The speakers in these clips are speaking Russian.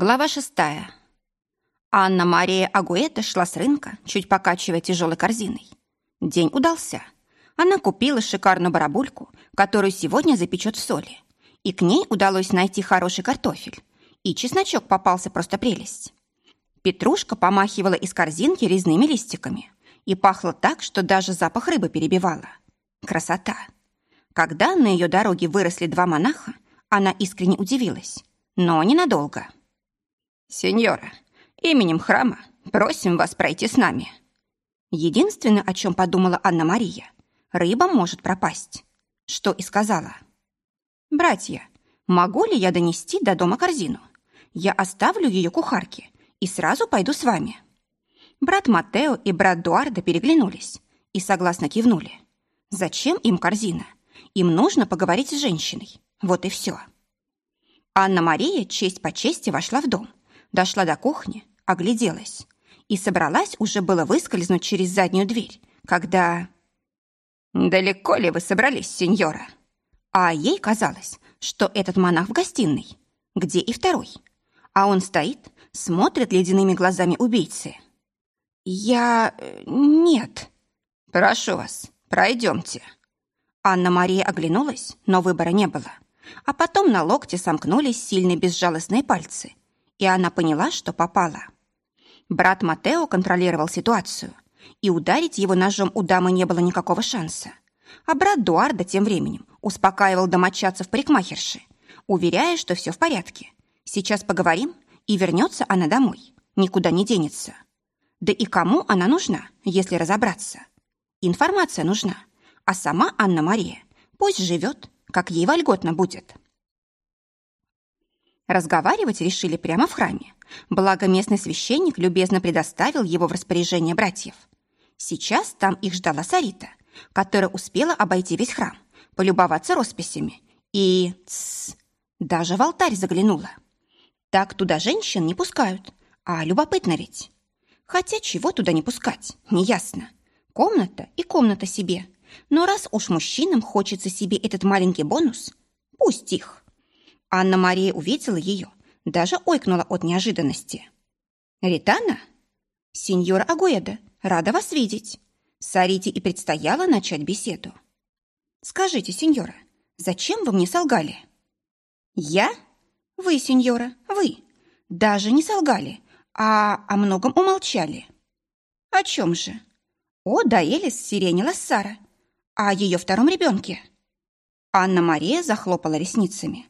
Глава шестая. Анна-Мария Агуэта шла с рынка, чуть покачивая тяжелой корзиной. День удался. Она купила шикарную барабульку, которую сегодня запечет в соли. И к ней удалось найти хороший картофель. И чесночок попался просто прелесть. Петрушка помахивала из корзинки резными листиками и пахла так, что даже запах рыбы перебивала. Красота! Когда на ее дороге выросли два монаха, она искренне удивилась, но ненадолго. «Сеньора, именем храма просим вас пройти с нами». Единственное, о чем подумала Анна-Мария, рыба может пропасть. Что и сказала. «Братья, могу ли я донести до дома корзину? Я оставлю ее кухарке и сразу пойду с вами». Брат Матео и брат Дуарда переглянулись и согласно кивнули. «Зачем им корзина? Им нужно поговорить с женщиной. Вот и все». Анна-Мария честь по чести вошла в дом дошла до кухни, огляделась и собралась уже было выскользнуть через заднюю дверь, когда... «Далеко ли вы собрались, сеньора?» А ей казалось, что этот монах в гостиной, где и второй. А он стоит, смотрит ледяными глазами убийцы. «Я... Э, нет». «Прошу вас, пройдемте». Анна-Мария оглянулась, но выбора не было. А потом на локте сомкнулись сильные безжалостные пальцы, и она поняла, что попала. Брат Матео контролировал ситуацию, и ударить его ножом у дамы не было никакого шанса. А брат Дуарда тем временем успокаивал домочадцев парикмахерши, уверяя, что все в порядке. Сейчас поговорим, и вернется она домой. Никуда не денется. Да и кому она нужна, если разобраться? Информация нужна, а сама Анна-Мария пусть живет, как ей вольготно будет. Разговаривать решили прямо в храме, благо местный священник любезно предоставил его в распоряжение братьев. Сейчас там их ждала Сарита, которая успела обойти весь храм, полюбоваться росписями и... Тс, даже в алтарь заглянула. Так туда женщин не пускают, а любопытно ведь. Хотя чего туда не пускать, неясно. Комната и комната себе. Но раз уж мужчинам хочется себе этот маленький бонус, пусть их. Анна-Мария увидела ее, даже ойкнула от неожиданности. «Ритана?» «Сеньор Агуэда, рада вас видеть». Сарите и предстояло начать беседу. «Скажите, сеньора, зачем вы мне солгали?» «Я? Вы, сеньора, вы. Даже не солгали, а о многом умолчали». «О чем же?» «О Даэлис Сирене Лассара, о ее втором ребенке». Анна-Мария захлопала ресницами.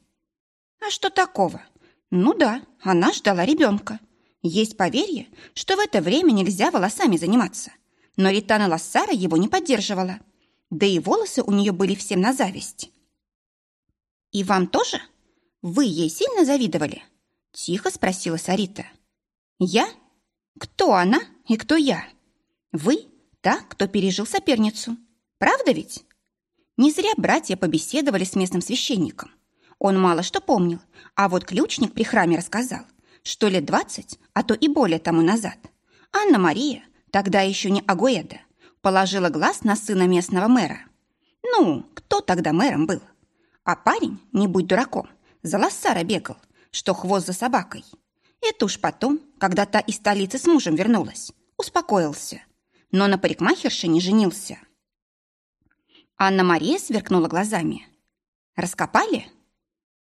А что такого? Ну да, она ждала ребенка. Есть поверье, что в это время нельзя волосами заниматься. Но Ритана Лассара его не поддерживала. Да и волосы у нее были всем на зависть. «И вам тоже? Вы ей сильно завидовали?» Тихо спросила Сарита. «Я? Кто она и кто я? Вы – та, кто пережил соперницу. Правда ведь?» Не зря братья побеседовали с местным священником. Он мало что помнил, а вот ключник при храме рассказал, что лет двадцать, а то и более тому назад, Анна-Мария, тогда еще не Агуэда, положила глаз на сына местного мэра. Ну, кто тогда мэром был? А парень, не будь дураком, за лоссара бегал, что хвост за собакой. Это уж потом, когда та из столицы с мужем вернулась, успокоился. Но на парикмахерше не женился. Анна-Мария сверкнула глазами. «Раскопали?»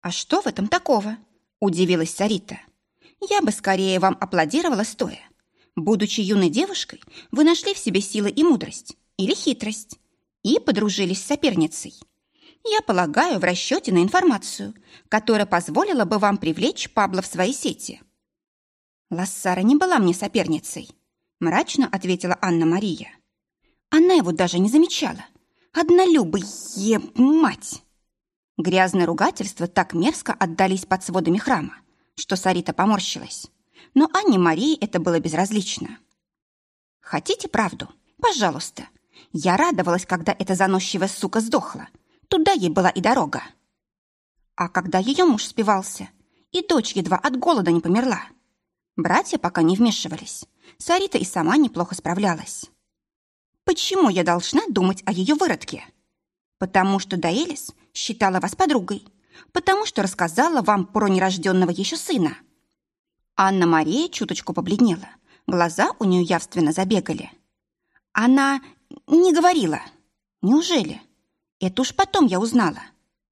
«А что в этом такого?» – удивилась Сарита. «Я бы скорее вам аплодировала стоя. Будучи юной девушкой, вы нашли в себе силы и мудрость, или хитрость, и подружились с соперницей. Я полагаю, в расчете на информацию, которая позволила бы вам привлечь Пабло в свои сети». «Лассара не была мне соперницей», – мрачно ответила Анна-Мария. Она его даже не замечала. Однолюбый, е мать! Грязные ругательства так мерзко отдались под сводами храма, что Сарита поморщилась. Но Анне Марии это было безразлично. «Хотите правду? Пожалуйста. Я радовалась, когда эта заносчивая сука сдохла. Туда ей была и дорога. А когда ее муж спивался, и дочь едва от голода не померла. Братья пока не вмешивались. Сарита и сама неплохо справлялась. Почему я должна думать о ее выродке? Потому что Даэлис считала вас подругой, потому что рассказала вам про нерожденного еще сына. Анна-Мария чуточку побледнела. Глаза у нее явственно забегали. Она не говорила. Неужели? Это уж потом я узнала.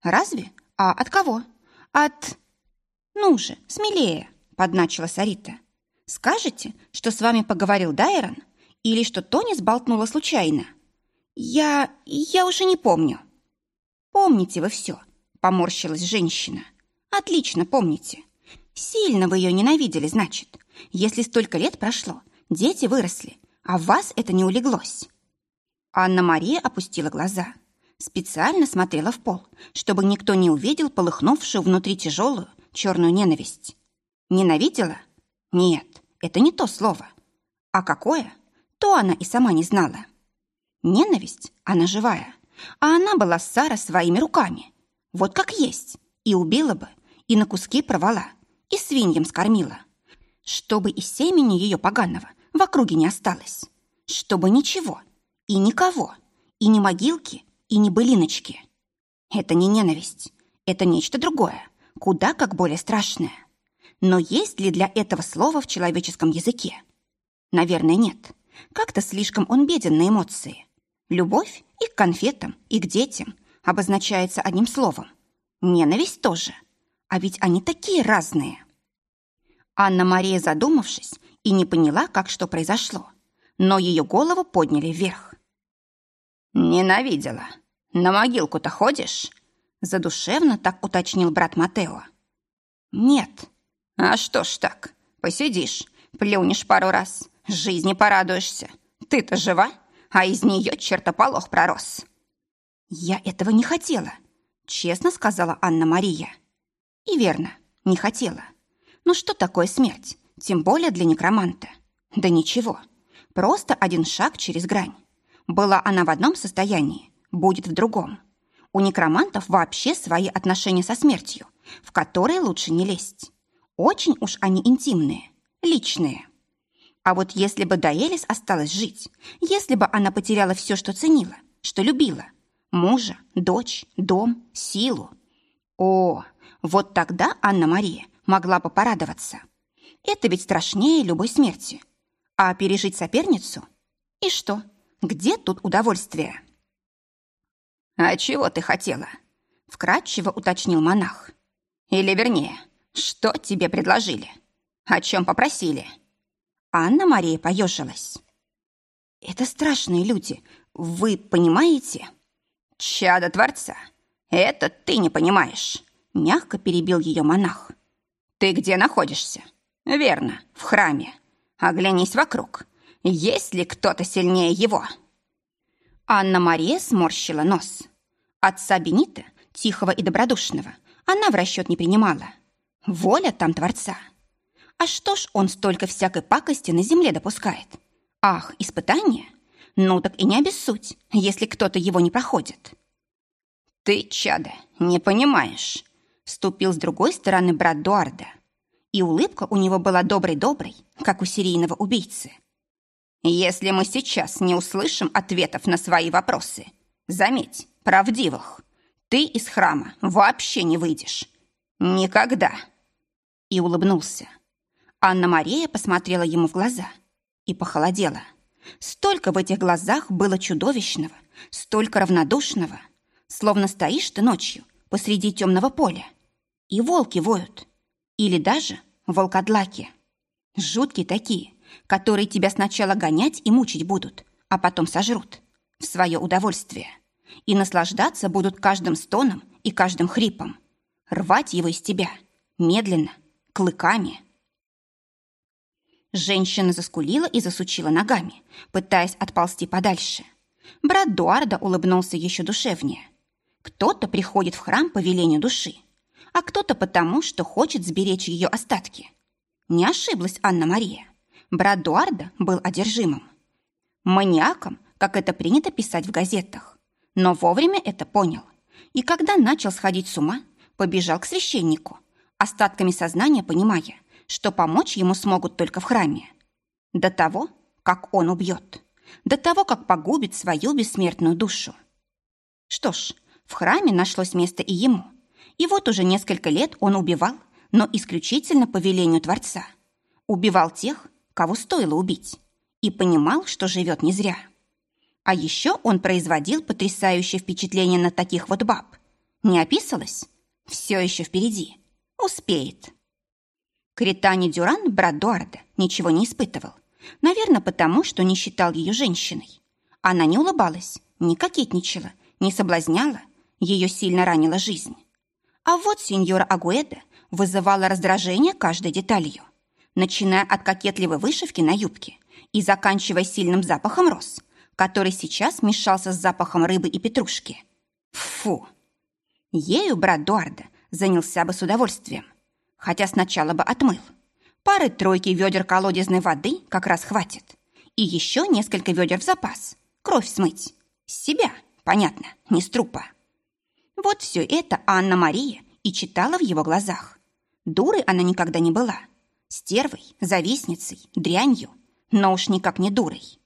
Разве? А от кого? От... Ну же, смелее, подначила Сарита. Скажете, что с вами поговорил Дайрон? Или что Тони сболтнула случайно? Я... я уже не помню. Помните вы все, поморщилась женщина. Отлично помните. Сильно вы ее ненавидели, значит. Если столько лет прошло, дети выросли, а в вас это не улеглось. Анна-Мария опустила глаза. Специально смотрела в пол, чтобы никто не увидел полыхнувшую внутри тяжелую черную ненависть. Ненавидела? Нет, это не то слово. А какое? То она и сама не знала. Ненависть, она живая. А она была Сара своими руками. Вот как есть. И убила бы, и на куски провала, и свиньям скормила. Чтобы и семени ее поганого в округе не осталось. Чтобы ничего и никого, и ни могилки, и ни былиночки. Это не ненависть, это нечто другое, куда как более страшное. Но есть ли для этого слова в человеческом языке? Наверное, нет. Как-то слишком он беден на эмоции. Любовь и к конфетам, и к детям обозначается одним словом. Ненависть тоже. А ведь они такие разные. Анна-Мария, задумавшись, и не поняла, как что произошло, но ее голову подняли вверх. «Ненавидела. На могилку-то ходишь?» Задушевно так уточнил брат Матео. «Нет». «А что ж так? Посидишь, плюнешь пару раз, жизни порадуешься. Ты-то жива, а из нее чертополох пророс». «Я этого не хотела», — честно сказала Анна-Мария. «И верно, не хотела. Но что такое смерть, тем более для некроманта? Да ничего, просто один шаг через грань. Была она в одном состоянии, будет в другом. У некромантов вообще свои отношения со смертью, в которые лучше не лезть. Очень уж они интимные, личные. А вот если бы Даэлис осталась жить, если бы она потеряла все, что ценила, что любила, мужа, дочь, дом, силу. О, вот тогда Анна-Мария могла бы порадоваться. Это ведь страшнее любой смерти. А пережить соперницу? И что? Где тут удовольствие? «А чего ты хотела?» — вкратчиво уточнил монах. «Или вернее, что тебе предложили? О чем попросили?» Анна-Мария поежилась. «Это страшные люди, вы понимаете?» «Чадо Творца, это ты не понимаешь», — мягко перебил ее монах. «Ты где находишься?» «Верно, в храме. Оглянись вокруг. Есть ли кто-то сильнее его?» Анна-Мария сморщила нос. Отца Бенита, тихого и добродушного, она в расчет не принимала. Воля там Творца. А что ж он столько всякой пакости на земле допускает? Ах, испытание? Ну так и не обессудь, если кто-то его не проходит. «Ты, чадо, не понимаешь», — вступил с другой стороны брат Дуарда. И улыбка у него была доброй-доброй, как у серийного убийцы. Если мы сейчас не услышим ответов на свои вопросы, заметь, правдивых, ты из храма вообще не выйдешь. Никогда. И улыбнулся. Анна-Мария посмотрела ему в глаза и похолодела. Столько в этих глазах было чудовищного, столько равнодушного, словно стоишь ты ночью посреди темного поля, и волки воют, или даже волкодлаки. Жуткие такие, которые тебя сначала гонять и мучить будут, а потом сожрут в свое удовольствие. И наслаждаться будут каждым стоном и каждым хрипом. Рвать его из тебя медленно, клыками. Женщина заскулила и засучила ногами, пытаясь отползти подальше. Брат Дуарда улыбнулся еще душевнее. Кто-то приходит в храм по велению души, а кто-то потому, что хочет сберечь ее остатки. Не ошиблась Анна-Мария. Брат Дуарда был одержимым. Маниаком, как это принято писать в газетах. Но вовремя это понял. И когда начал сходить с ума, побежал к священнику, остатками сознания понимая, что помочь ему смогут только в храме. До того, как он убьет. До того, как погубит свою бессмертную душу. Что ж, в храме нашлось место и ему. И вот уже несколько лет он убивал, но исключительно по велению Творца – Убивал тех, кого стоило убить, и понимал, что живет не зря. А еще он производил потрясающее впечатление на таких вот баб. Не описалось? Все еще впереди. Успеет. Критани Дюран, брат Дуарда, ничего не испытывал. Наверное, потому, что не считал ее женщиной. Она не улыбалась, не кокетничала, не соблазняла. Ее сильно ранила жизнь. А вот сеньора Агуэда вызывала раздражение каждой деталью, начиная от кокетливой вышивки на юбке и заканчивая сильным запахом роз, который сейчас мешался с запахом рыбы и петрушки. Фу! Ею брат Дуарда занялся бы с удовольствием, хотя сначала бы отмыл. Пары-тройки ведер колодезной воды как раз хватит. И еще несколько ведер в запас. Кровь смыть. С себя, понятно, не с трупа. Вот все это Анна-Мария и читала в его глазах. Дурой она никогда не была. Стервой, завистницей, дрянью, но уж никак не дурой.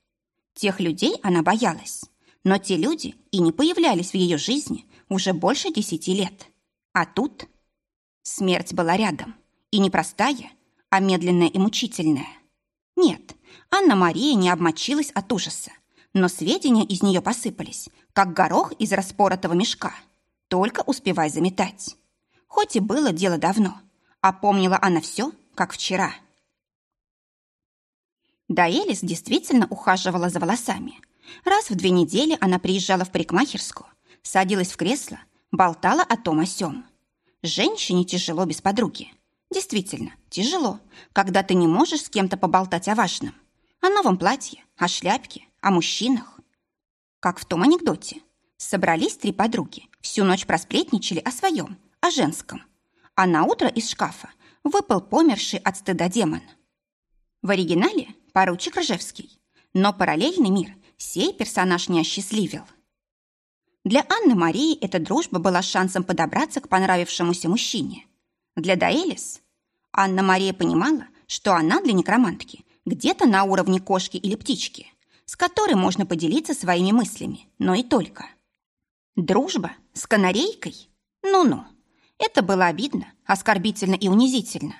Тех людей она боялась, но те люди и не появлялись в ее жизни уже больше десяти лет. А тут смерть была рядом, и не простая, а медленная и мучительная. Нет, Анна-Мария не обмочилась от ужаса, но сведения из нее посыпались, как горох из распоротого мешка. Только успевай заметать. Хоть и было дело давно, а помнила она все, как вчера. Даэлис действительно ухаживала за волосами. Раз в две недели она приезжала в парикмахерскую, садилась в кресло, болтала о том о сём. Женщине тяжело без подруги. Действительно, тяжело, когда ты не можешь с кем-то поболтать о важном. О новом платье, о шляпке, о мужчинах. Как в том анекдоте. Собрались три подруги, всю ночь просплетничали о своем, о женском. А на утро из шкафа выпал померший от стыда демон. В оригинале поручик Ржевский, но параллельный мир сей персонаж не осчастливил. Для Анны Марии эта дружба была шансом подобраться к понравившемуся мужчине. Для Даэлис Анна Мария понимала, что она для некромантки где-то на уровне кошки или птички, с которой можно поделиться своими мыслями, но и только. Дружба с канарейкой? Ну-ну. Это было обидно, оскорбительно и унизительно.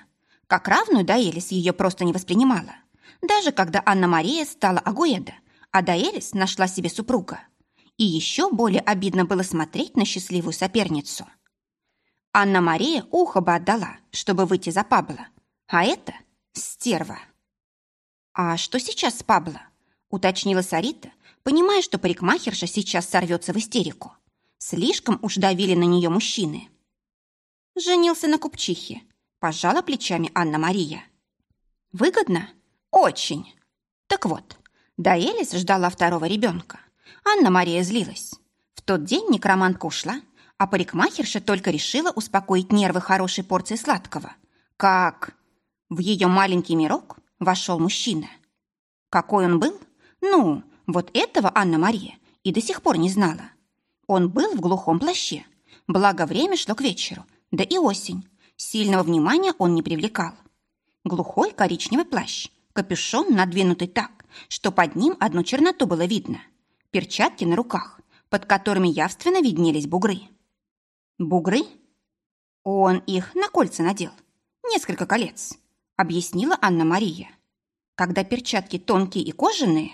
Как равную Даэлис ее просто не воспринимала. Даже когда Анна-Мария стала Агуэда, а Даэлис нашла себе супруга. И еще более обидно было смотреть на счастливую соперницу – Анна-Мария ухо бы отдала, чтобы выйти за Пабло. А это стерва. «А что сейчас с Пабло?» – уточнила Сарита, понимая, что парикмахерша сейчас сорвется в истерику. Слишком уж давили на нее мужчины. Женился на купчихе. Пожала плечами Анна-Мария. «Выгодно? Очень!» Так вот, Даэлис ждала второго ребенка. Анна-Мария злилась. В тот день некромантка ушла, а парикмахерша только решила успокоить нервы хорошей порции сладкого. Как в ее маленький мирок вошел мужчина. Какой он был? Ну, вот этого Анна-Мария и до сих пор не знала. Он был в глухом плаще. Благо время шло к вечеру, да и осень. Сильного внимания он не привлекал. Глухой коричневый плащ, капюшон надвинутый так, что под ним одну черноту было видно. Перчатки на руках, под которыми явственно виднелись бугры. Бугры? Он их на кольца надел. Несколько колец, объяснила Анна-Мария. Когда перчатки тонкие и кожаные.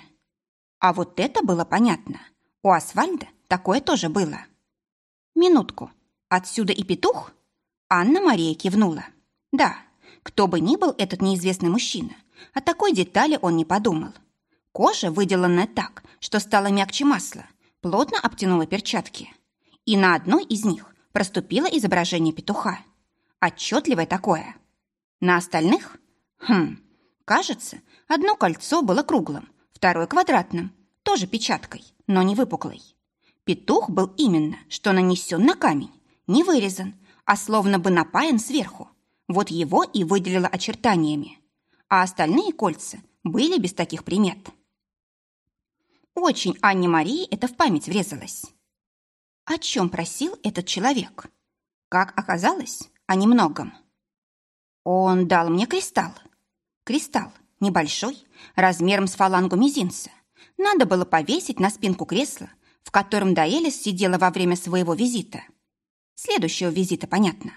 А вот это было понятно. У Асфальда такое тоже было. Минутку. Отсюда и петух? Анна-Мария кивнула. Да, кто бы ни был этот неизвестный мужчина, о такой детали он не подумал. Кожа, выделанная так, что стала мягче масла, плотно обтянула перчатки. И на одной из них проступило изображение петуха. Отчетливое такое. На остальных? Хм, кажется, одно кольцо было круглым, второе квадратным, тоже печаткой, но не выпуклой. Петух был именно, что нанесен на камень, не вырезан, а словно бы напаян сверху. Вот его и выделило очертаниями. А остальные кольца были без таких примет. Очень Анне Марии это в память врезалось. О чем просил этот человек? Как оказалось, о немногом. Он дал мне кристалл. Кристалл небольшой, размером с фалангу мизинца. Надо было повесить на спинку кресла, в котором Даэлис сидела во время своего визита. Следующего визита, понятно.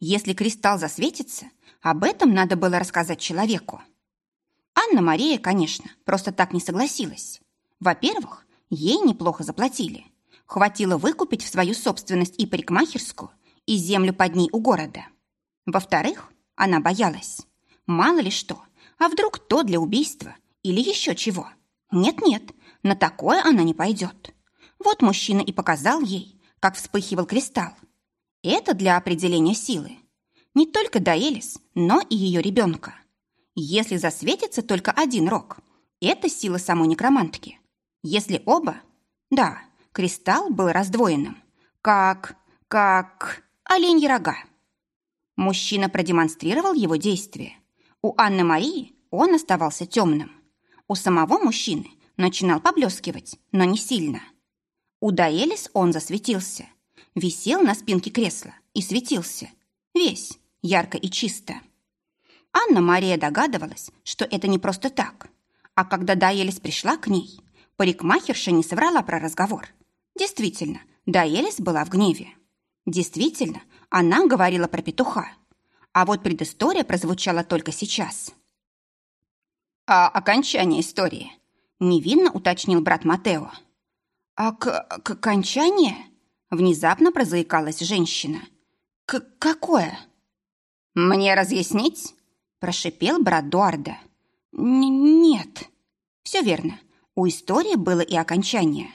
Если кристалл засветится, об этом надо было рассказать человеку. Анна-Мария, конечно, просто так не согласилась. Во-первых, ей неплохо заплатили. Хватило выкупить в свою собственность и парикмахерскую, и землю под ней у города. Во-вторых, она боялась. Мало ли что, а вдруг то для убийства или еще чего. Нет-нет, на такое она не пойдет. Вот мужчина и показал ей, как вспыхивал кристалл. Это для определения силы. Не только Даэлис, но и ее ребенка. Если засветится только один рог, это сила самой некромантки. Если оба, да, кристалл был раздвоенным, как... как... оленьи рога. Мужчина продемонстрировал его действие. У Анны Марии он оставался темным. У самого мужчины начинал поблескивать, но не сильно. У Даэлис он засветился. Висел на спинке кресла и светился. Весь, ярко и чисто. Анна-Мария догадывалась, что это не просто так. А когда Даэлис пришла к ней, парикмахерша не соврала про разговор. Действительно, Даэлис была в гневе. Действительно, она говорила про петуха. А вот предыстория прозвучала только сейчас. «А окончание истории?» – невинно уточнил брат Матео. «А к, к окончание?» – внезапно прозаикалась женщина. «К какое?» «Мне разъяснить?» – прошипел брат Дуарда. «Нет». «Все верно. У истории было и окончание».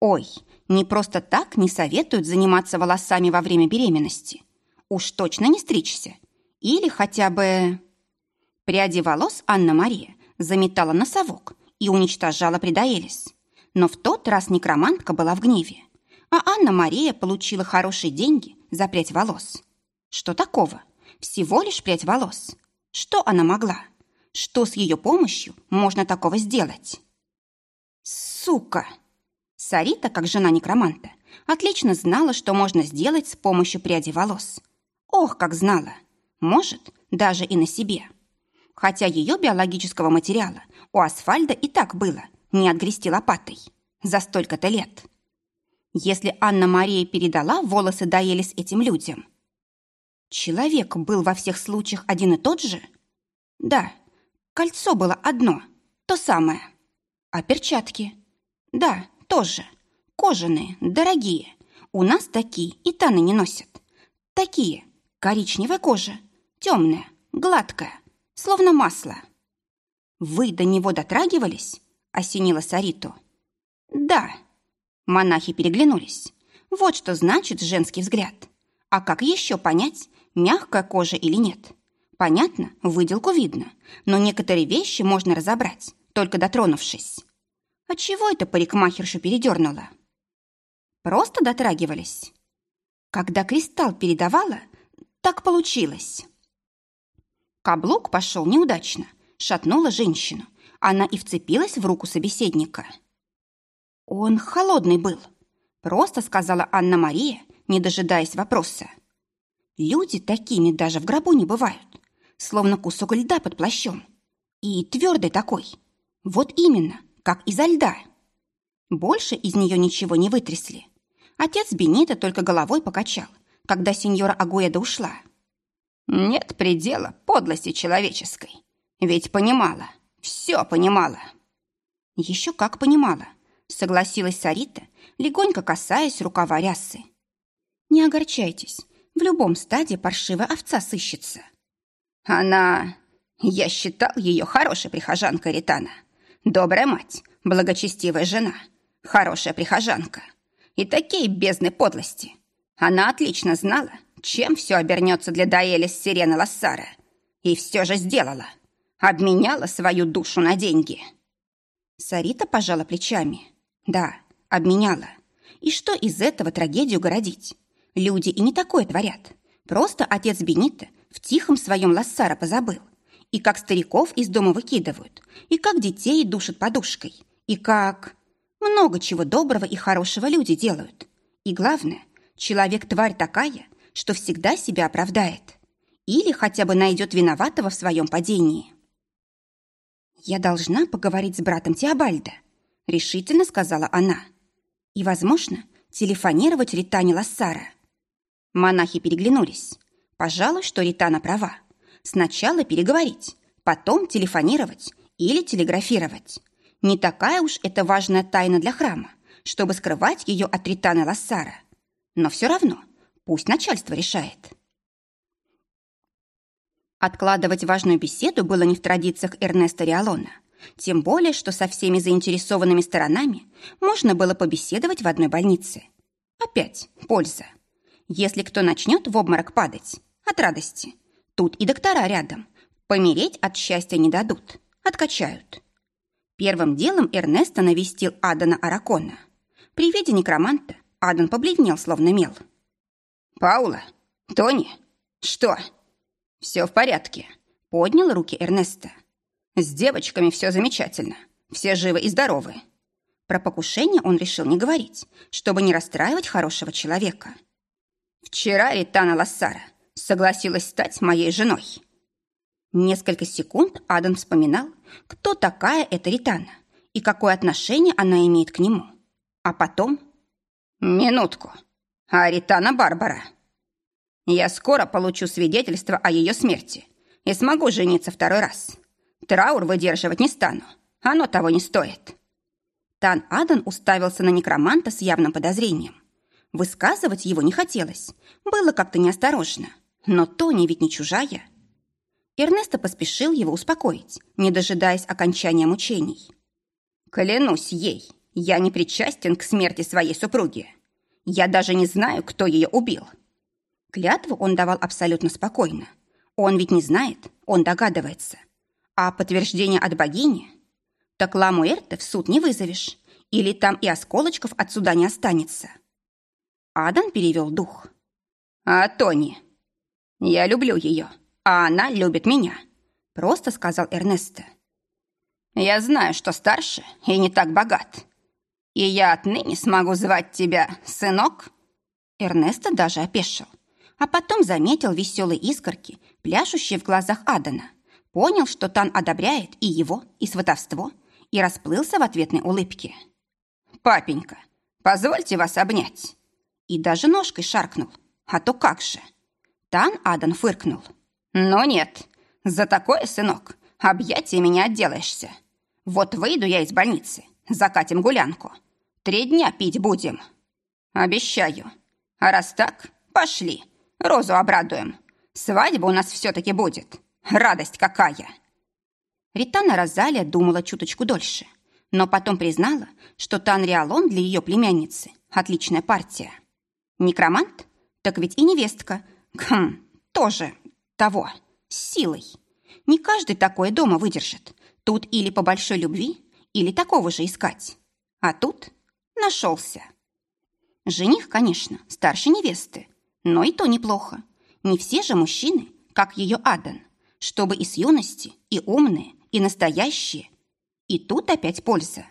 «Ой, не просто так не советуют заниматься волосами во время беременности. Уж точно не стричься. Или хотя бы...» Пряди волос Анна-Мария заметала на совок и уничтожала предаэлис. Но в тот раз некромантка была в гневе, а Анна-Мария получила хорошие деньги за прядь волос. Что такого? Всего лишь прядь волос. Что она могла? Что с ее помощью можно такого сделать? Сука! Сарита, как жена некроманта, отлично знала, что можно сделать с помощью пряди волос. Ох, как знала! Может, даже и на себе. Хотя ее биологического материала у асфальта и так было не отгрести лопатой за столько-то лет. Если Анна-Мария передала волосы Даэлис этим людям, человек был во всех случаях один и тот же? Да, кольцо было одно, то самое. А перчатки? Да, тоже. Кожаные, дорогие. У нас такие и таны не носят. Такие. Коричневая кожа, темная, гладкая, словно масло. «Вы до него дотрагивались?» — осенила Сариту. «Да». Монахи переглянулись. Вот что значит женский взгляд. А как еще понять, мягкая кожа или нет? Понятно, выделку видно, но некоторые вещи можно разобрать, только дотронувшись. А чего это парикмахершу передернула? Просто дотрагивались. Когда кристалл передавала, так получилось. Каблук пошел неудачно, шатнула женщину. Она и вцепилась в руку собеседника. «Он холодный был», — просто сказала Анна-Мария, не дожидаясь вопроса. «Люди такими даже в гробу не бывают, словно кусок льда под плащом. И твердый такой. Вот именно, как изо льда. Больше из нее ничего не вытрясли. Отец Бенита только головой покачал, когда сеньора Агуэда ушла. Нет предела подлости человеческой. Ведь понимала, все понимала. Еще как понимала, согласилась Сарита, легонько касаясь рукава рясы. Не огорчайтесь, в любом стаде паршивая овца сыщется. Она... Я считал ее хорошей прихожанкой Ритана. Добрая мать, благочестивая жена, хорошая прихожанка. И такие бездны подлости. Она отлично знала, чем все обернется для Даэли с Сирены Лассара. И все же сделала. Обменяла свою душу на деньги. Сарита пожала плечами. Да, обменяла. И что из этого трагедию городить? Люди и не такое творят. Просто отец Бенита в тихом своем Лассара позабыл. И как стариков из дома выкидывают. И как детей душат подушкой. И как... Много чего доброго и хорошего люди делают. И главное, человек-тварь такая, что всегда себя оправдает или хотя бы найдет виноватого в своем падении. «Я должна поговорить с братом Теобальда», — решительно сказала она. «И, возможно, телефонировать Ритане Лассара». Монахи переглянулись. Пожалуй, что Ритана права. Сначала переговорить, потом телефонировать или телеграфировать. Не такая уж это важная тайна для храма, чтобы скрывать ее от Ританы Лассара. Но все равно пусть начальство решает. Откладывать важную беседу было не в традициях Эрнеста Риалона. Тем более, что со всеми заинтересованными сторонами можно было побеседовать в одной больнице. Опять польза. Если кто начнет в обморок падать от радости, тут и доктора рядом. Помереть от счастья не дадут, откачают. Первым делом Эрнеста навестил Адана Аракона. При виде некроманта Адан побледнел, словно мел. «Паула? Тони? Что?» «Все в порядке», — поднял руки Эрнеста. «С девочками все замечательно. Все живы и здоровы». Про покушение он решил не говорить, чтобы не расстраивать хорошего человека. «Вчера Ритана Лассара согласилась стать моей женой». Несколько секунд Адам вспоминал, кто такая эта Ритана и какое отношение она имеет к нему. А потом... «Минутку. А Ритана Барбара?» Я скоро получу свидетельство о ее смерти и смогу жениться второй раз. Траур выдерживать не стану. Оно того не стоит». Тан Адан уставился на некроманта с явным подозрением. Высказывать его не хотелось. Было как-то неосторожно. Но Тони ведь не чужая. Эрнесто поспешил его успокоить, не дожидаясь окончания мучений. «Клянусь ей, я не причастен к смерти своей супруги. Я даже не знаю, кто ее убил. Клятву он давал абсолютно спокойно. Он ведь не знает, он догадывается. А подтверждение от богини? Так Ламуэрте в суд не вызовешь. Или там и осколочков от суда не останется. Адан перевел дух. «А Тони? Я люблю ее, а она любит меня», просто сказал Эрнесто. «Я знаю, что старше и не так богат. И я отныне смогу звать тебя сынок?» Эрнесто даже опешил а потом заметил веселые искорки, пляшущие в глазах Адана. Понял, что Тан одобряет и его, и сватовство, и расплылся в ответной улыбке. «Папенька, позвольте вас обнять!» И даже ножкой шаркнул. А то как же? Тан Адан фыркнул. «Но нет, за такое, сынок, объятиями не отделаешься. Вот выйду я из больницы, закатим гулянку. Три дня пить будем. Обещаю. А раз так, пошли, Розу обрадуем. Свадьба у нас все-таки будет. Радость какая!» Ритана Розалия думала чуточку дольше, но потом признала, что Тан Риалон для ее племянницы – отличная партия. Некромант? Так ведь и невестка. Хм, тоже того, с силой. Не каждый такое дома выдержит. Тут или по большой любви, или такого же искать. А тут нашелся. Жених, конечно, старше невесты, но и то неплохо. Не все же мужчины, как ее Адан, чтобы и с юности, и умные, и настоящие. И тут опять польза.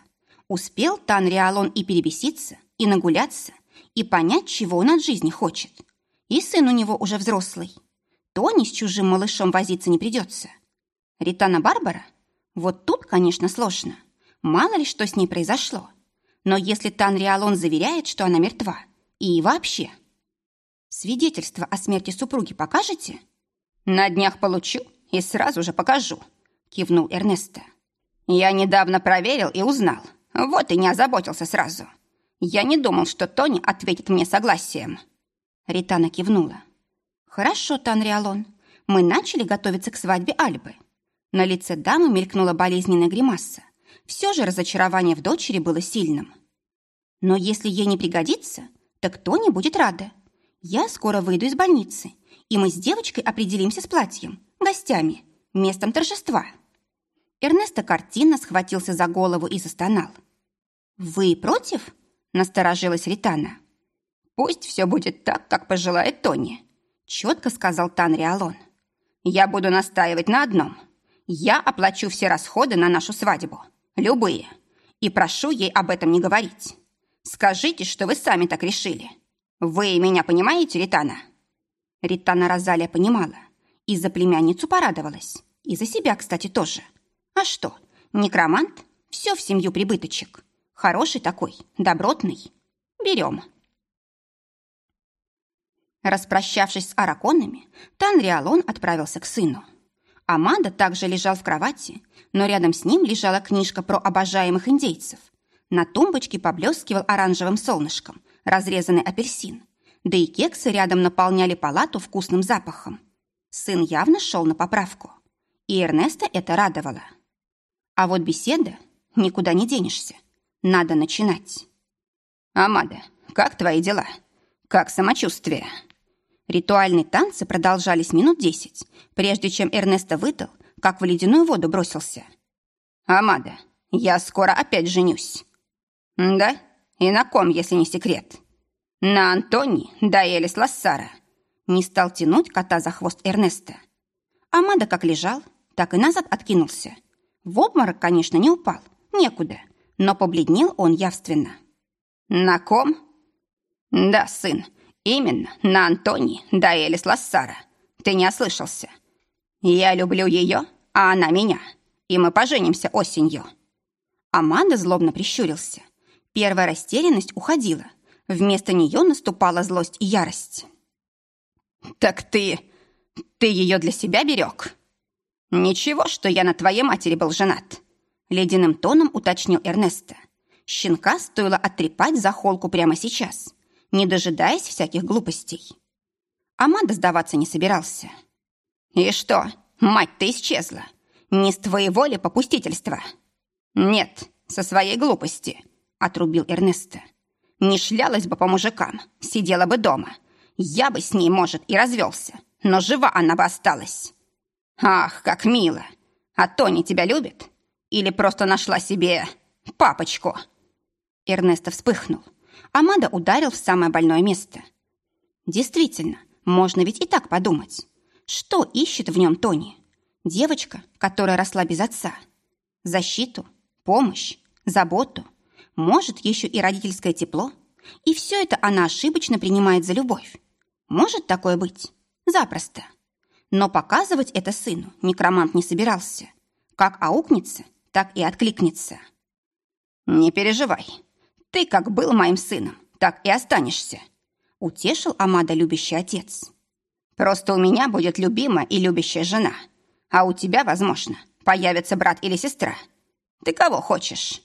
Успел Тан Риалон и перебеситься, и нагуляться, и понять, чего он от жизни хочет. И сын у него уже взрослый. Тони с чужим малышом возиться не придется. Ритана Барбара? Вот тут, конечно, сложно. Мало ли, что с ней произошло. Но если Тан Риалон заверяет, что она мертва, и вообще – Свидетельство о смерти супруги покажете? На днях получу и сразу же покажу, кивнул Эрнесто. Я недавно проверил и узнал. Вот и не озаботился сразу. Я не думал, что Тони ответит мне согласием. Ритана кивнула. Хорошо, Танриалон. Мы начали готовиться к свадьбе Альбы. На лице дамы мелькнула болезненная гримаса. Все же разочарование в дочери было сильным. Но если ей не пригодится, так Тони будет рада. Я скоро выйду из больницы, и мы с девочкой определимся с платьем, гостями, местом торжества». Эрнесто картинно схватился за голову и застонал. «Вы против?» – насторожилась Ритана. «Пусть все будет так, как пожелает Тони», – четко сказал Тан Риалон. «Я буду настаивать на одном. Я оплачу все расходы на нашу свадьбу. Любые. И прошу ей об этом не говорить. Скажите, что вы сами так решили. «Вы меня понимаете, Ритана?» Ритана Розалия понимала. И за племянницу порадовалась. И за себя, кстати, тоже. А что, некромант? Все в семью прибыточек. Хороший такой, добротный. Берем. Распрощавшись с араконами, Танриалон отправился к сыну. Амада также лежал в кровати, но рядом с ним лежала книжка про обожаемых индейцев. На тумбочке поблескивал оранжевым солнышком разрезанный апельсин, да и кексы рядом наполняли палату вкусным запахом. Сын явно шел на поправку, и Эрнеста это радовало. А вот беседа никуда не денешься. Надо начинать. «Амада, как твои дела? Как самочувствие?» Ритуальные танцы продолжались минут десять, прежде чем Эрнеста выдал, как в ледяную воду бросился. «Амада, я скоро опять женюсь». «Да? И на ком, если не секрет?» «На Антони Даэлис Лассара». Не стал тянуть кота за хвост Эрнеста. Амада как лежал, так и назад откинулся. В обморок, конечно, не упал, некуда, но побледнел он явственно. «На ком?» «Да, сын, именно на Антони Даэлис Лассара. Ты не ослышался. Я люблю ее, а она меня, и мы поженимся осенью». Амада злобно прищурился. Первая растерянность уходила. Вместо нее наступала злость и ярость. «Так ты... ты ее для себя берег?» «Ничего, что я на твоей матери был женат», — ледяным тоном уточнил Эрнеста. Щенка стоило оттрепать за холку прямо сейчас, не дожидаясь всяких глупостей. Амада сдаваться не собирался. «И что, мать ты исчезла? Не с твоего ли попустительства?» «Нет, со своей глупости», — отрубил Эрнеста. «Не шлялась бы по мужикам, сидела бы дома. Я бы с ней, может, и развелся, но жива она бы осталась». «Ах, как мило! А Тони тебя любит? Или просто нашла себе папочку?» Эрнесто вспыхнул. Амада ударил в самое больное место. Действительно, можно ведь и так подумать. Что ищет в нем Тони? Девочка, которая росла без отца. Защиту, помощь, заботу. Может, еще и родительское тепло. И все это она ошибочно принимает за любовь. Может такое быть? Запросто. Но показывать это сыну некромант не собирался. Как аукнется, так и откликнется. «Не переживай. Ты как был моим сыном, так и останешься», утешил Амада любящий отец. «Просто у меня будет любимая и любящая жена, а у тебя, возможно, появится брат или сестра. Ты кого хочешь?»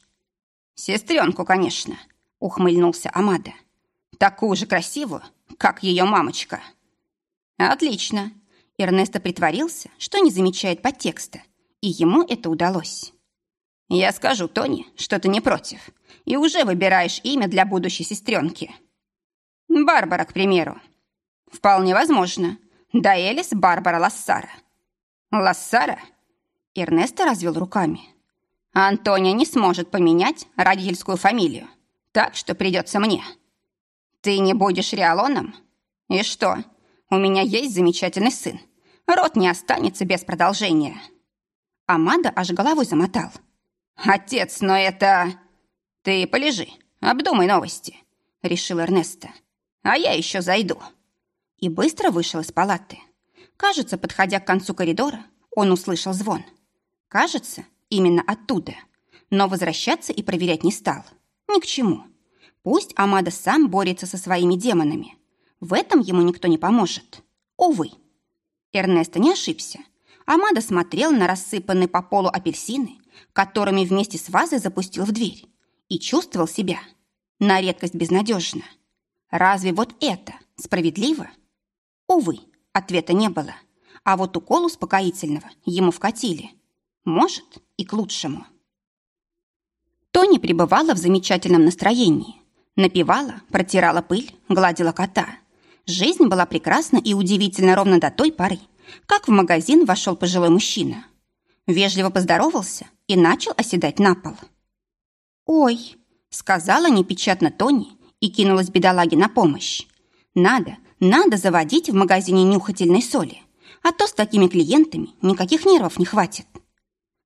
«Сестренку, конечно», ухмыльнулся Амада. «Такую же красивую, как ее мамочка». «Отлично. Эрнесто притворился, что не замечает подтекста, и ему это удалось. «Я скажу Тони, что ты не против, и уже выбираешь имя для будущей сестренки». «Барбара, к примеру». «Вполне возможно. Даэлис Барбара Лассара». «Лассара?» Эрнесто развел руками. «Антония не сможет поменять родительскую фамилию, так что придется мне». «Ты не будешь Риалоном? И что, у меня есть замечательный сын. Род не останется без продолжения». Амада аж головой замотал. «Отец, но это...» «Ты полежи, обдумай новости», — решил Эрнесто. «А я еще зайду». И быстро вышел из палаты. Кажется, подходя к концу коридора, он услышал звон. Кажется, именно оттуда. Но возвращаться и проверять не стал. Ни к чему. Пусть Амада сам борется со своими демонами. В этом ему никто не поможет. Увы. Эрнесто не ошибся. Амада смотрел на рассыпанные по полу апельсины, которыми вместе с вазой запустил в дверь, и чувствовал себя на редкость безнадежно. Разве вот это справедливо? Увы, ответа не было. А вот укол успокоительного ему вкатили. Может, и к лучшему. Тони пребывала в замечательном настроении. Напевала, протирала пыль, гладила кота – Жизнь была прекрасна и удивительно ровно до той поры, как в магазин вошел пожилой мужчина. Вежливо поздоровался и начал оседать на пол. «Ой», — сказала непечатно Тони и кинулась бедолаге на помощь. «Надо, надо заводить в магазине нюхательной соли, а то с такими клиентами никаких нервов не хватит».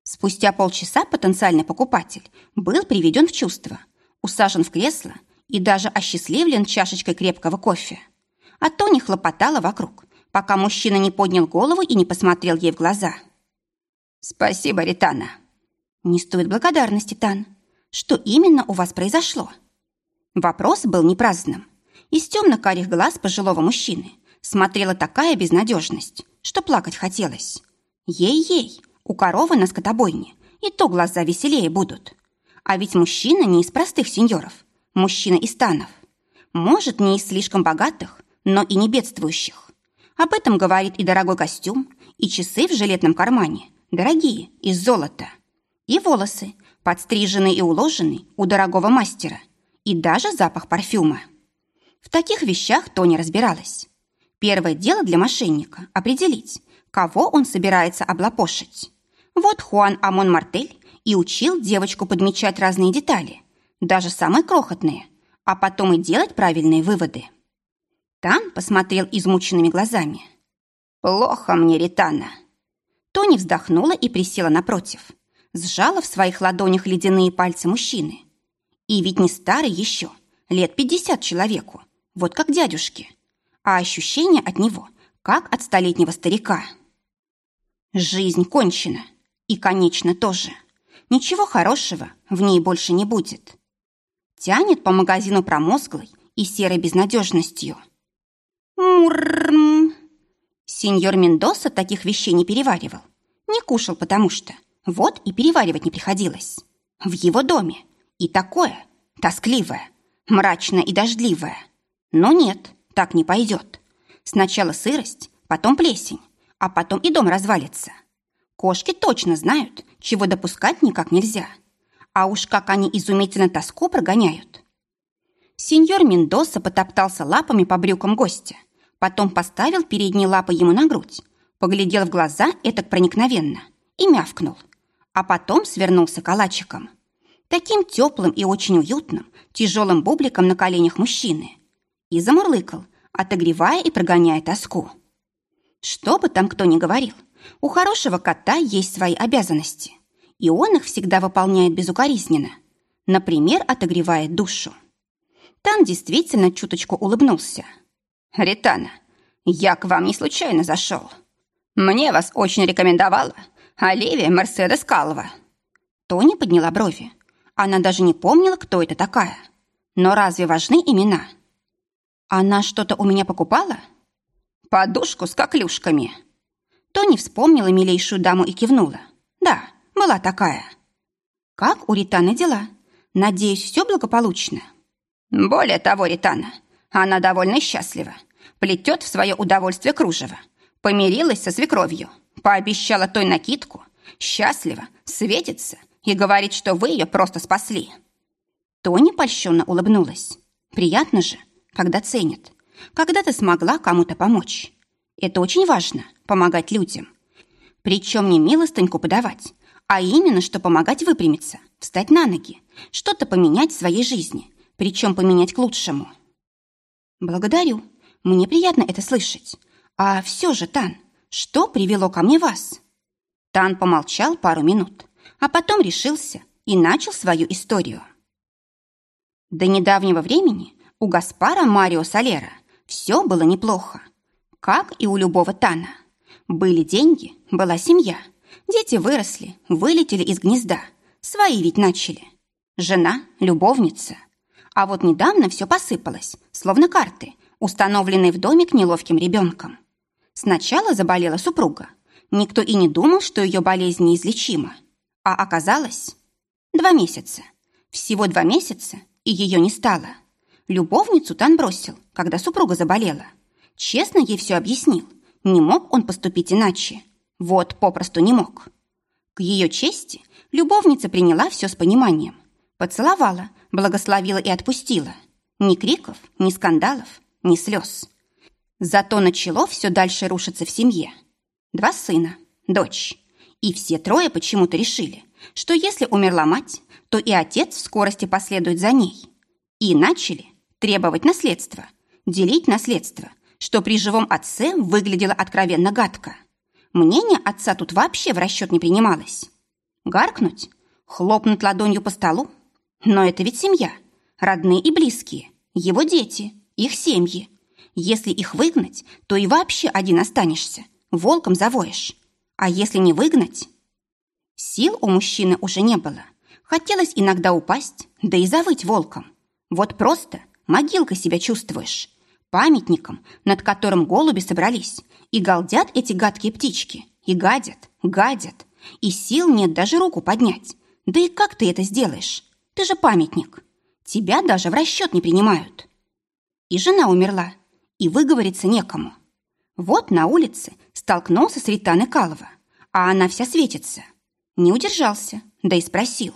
Спустя полчаса потенциальный покупатель был приведен в чувство, усажен в кресло и даже осчастливлен чашечкой крепкого кофе а Тони хлопотала вокруг, пока мужчина не поднял голову и не посмотрел ей в глаза. «Спасибо, Ритана». «Не стоит благодарности, Тан. Что именно у вас произошло?» Вопрос был непраздным. Из темно-карих глаз пожилого мужчины смотрела такая безнадежность, что плакать хотелось. Ей-ей, у коровы на скотобойне и то глаза веселее будут. А ведь мужчина не из простых сеньоров, мужчина из станов. Может, не из слишком богатых, но и не бедствующих. Об этом говорит и дорогой костюм, и часы в жилетном кармане, дорогие, из золота. И волосы, подстриженные и уложенные у дорогого мастера, и даже запах парфюма. В таких вещах Тоня разбиралась. Первое дело для мошенника – определить, кого он собирается облапошить. Вот Хуан Амон Мартель и учил девочку подмечать разные детали, даже самые крохотные, а потом и делать правильные выводы. Тан посмотрел измученными глазами. «Плохо мне, Ритана». Тони вздохнула и присела напротив. Сжала в своих ладонях ледяные пальцы мужчины. И ведь не старый еще, лет пятьдесят человеку, вот как дядюшке. А ощущение от него, как от столетнего старика. Жизнь кончена. И, конечно, тоже. Ничего хорошего в ней больше не будет. Тянет по магазину промозглой и серой безнадежностью – Мурррм. Сеньор Мендоса таких вещей не переваривал. Не кушал, потому что вот и переваривать не приходилось. В его доме. И такое, тоскливое, мрачное и дождливое. Но нет, так не пойдет. Сначала сырость, потом плесень, а потом и дом развалится. Кошки точно знают, чего допускать никак нельзя. А уж как они изумительно тоску прогоняют. Сеньор Мендоса потоптался лапами по брюкам гостя, потом поставил передние лапы ему на грудь, поглядел в глаза этак проникновенно и мявкнул, а потом свернулся калачиком. Таким теплым и очень уютным, тяжелым бубликом на коленях мужчины. И замурлыкал, отогревая и прогоняя тоску. Что бы там кто ни говорил, у хорошего кота есть свои обязанности, и он их всегда выполняет безукоризненно. Например, отогревает душу. Тан действительно чуточку улыбнулся – «Ритана, я к вам не случайно зашел. Мне вас очень рекомендовала Оливия Мерседес Калва». Тони подняла брови. Она даже не помнила, кто это такая. Но разве важны имена? Она что-то у меня покупала? Подушку с коклюшками. Тони вспомнила милейшую даму и кивнула. Да, была такая. Как у Ританы дела? Надеюсь, все благополучно? Более того, Ритана, она довольно счастлива. Плетет в свое удовольствие кружево. Помирилась со свекровью. Пообещала той накидку. Счастлива, светится и говорит, что вы ее просто спасли. Тони польщенно улыбнулась. Приятно же, когда ценят. Когда ты смогла кому-то помочь. Это очень важно – помогать людям. Причем не милостыньку подавать, а именно, что помогать выпрямиться, встать на ноги, что-то поменять в своей жизни, причем поменять к лучшему. «Благодарю. Мне приятно это слышать. А все же, Тан, что привело ко мне вас?» Тан помолчал пару минут, а потом решился и начал свою историю. До недавнего времени у Гаспара Марио Солера все было неплохо, как и у любого Тана. Были деньги, была семья, дети выросли, вылетели из гнезда, свои ведь начали. Жена, любовница. А вот недавно все посыпалось, словно карты, установленные в домик неловким ребенком. Сначала заболела супруга. Никто и не думал, что ее болезнь неизлечима. А оказалось... Два месяца. Всего два месяца, и ее не стало. Любовницу Тан бросил, когда супруга заболела. Честно ей все объяснил. Не мог он поступить иначе. Вот попросту не мог. К ее чести любовница приняла все с пониманием. Поцеловала, благословила и отпустила. Ни криков, ни скандалов, ни слез. Зато начало все дальше рушиться в семье. Два сына, дочь. И все трое почему-то решили, что если умерла мать, то и отец в скорости последует за ней. И начали требовать наследства, делить наследство, что при живом отце выглядело откровенно гадко. Мнение отца тут вообще в расчет не принималось. Гаркнуть? Хлопнуть ладонью по столу? Но это ведь семья, родные и близкие, его дети, их семьи. Если их выгнать, то и вообще один останешься, волком завоешь. А если не выгнать? Сил у мужчины уже не было. Хотелось иногда упасть, да и завыть волком. Вот просто могилкой себя чувствуешь. Памятником, над которым голуби собрались, и галдят эти гадкие птички, и гадят, гадят, и сил нет даже руку поднять. Да и как ты это сделаешь? Ты же памятник. Тебя даже в расчет не принимают. И жена умерла, и выговориться некому. Вот на улице столкнулся с Ританой Калова, а она вся светится. Не удержался, да и спросил.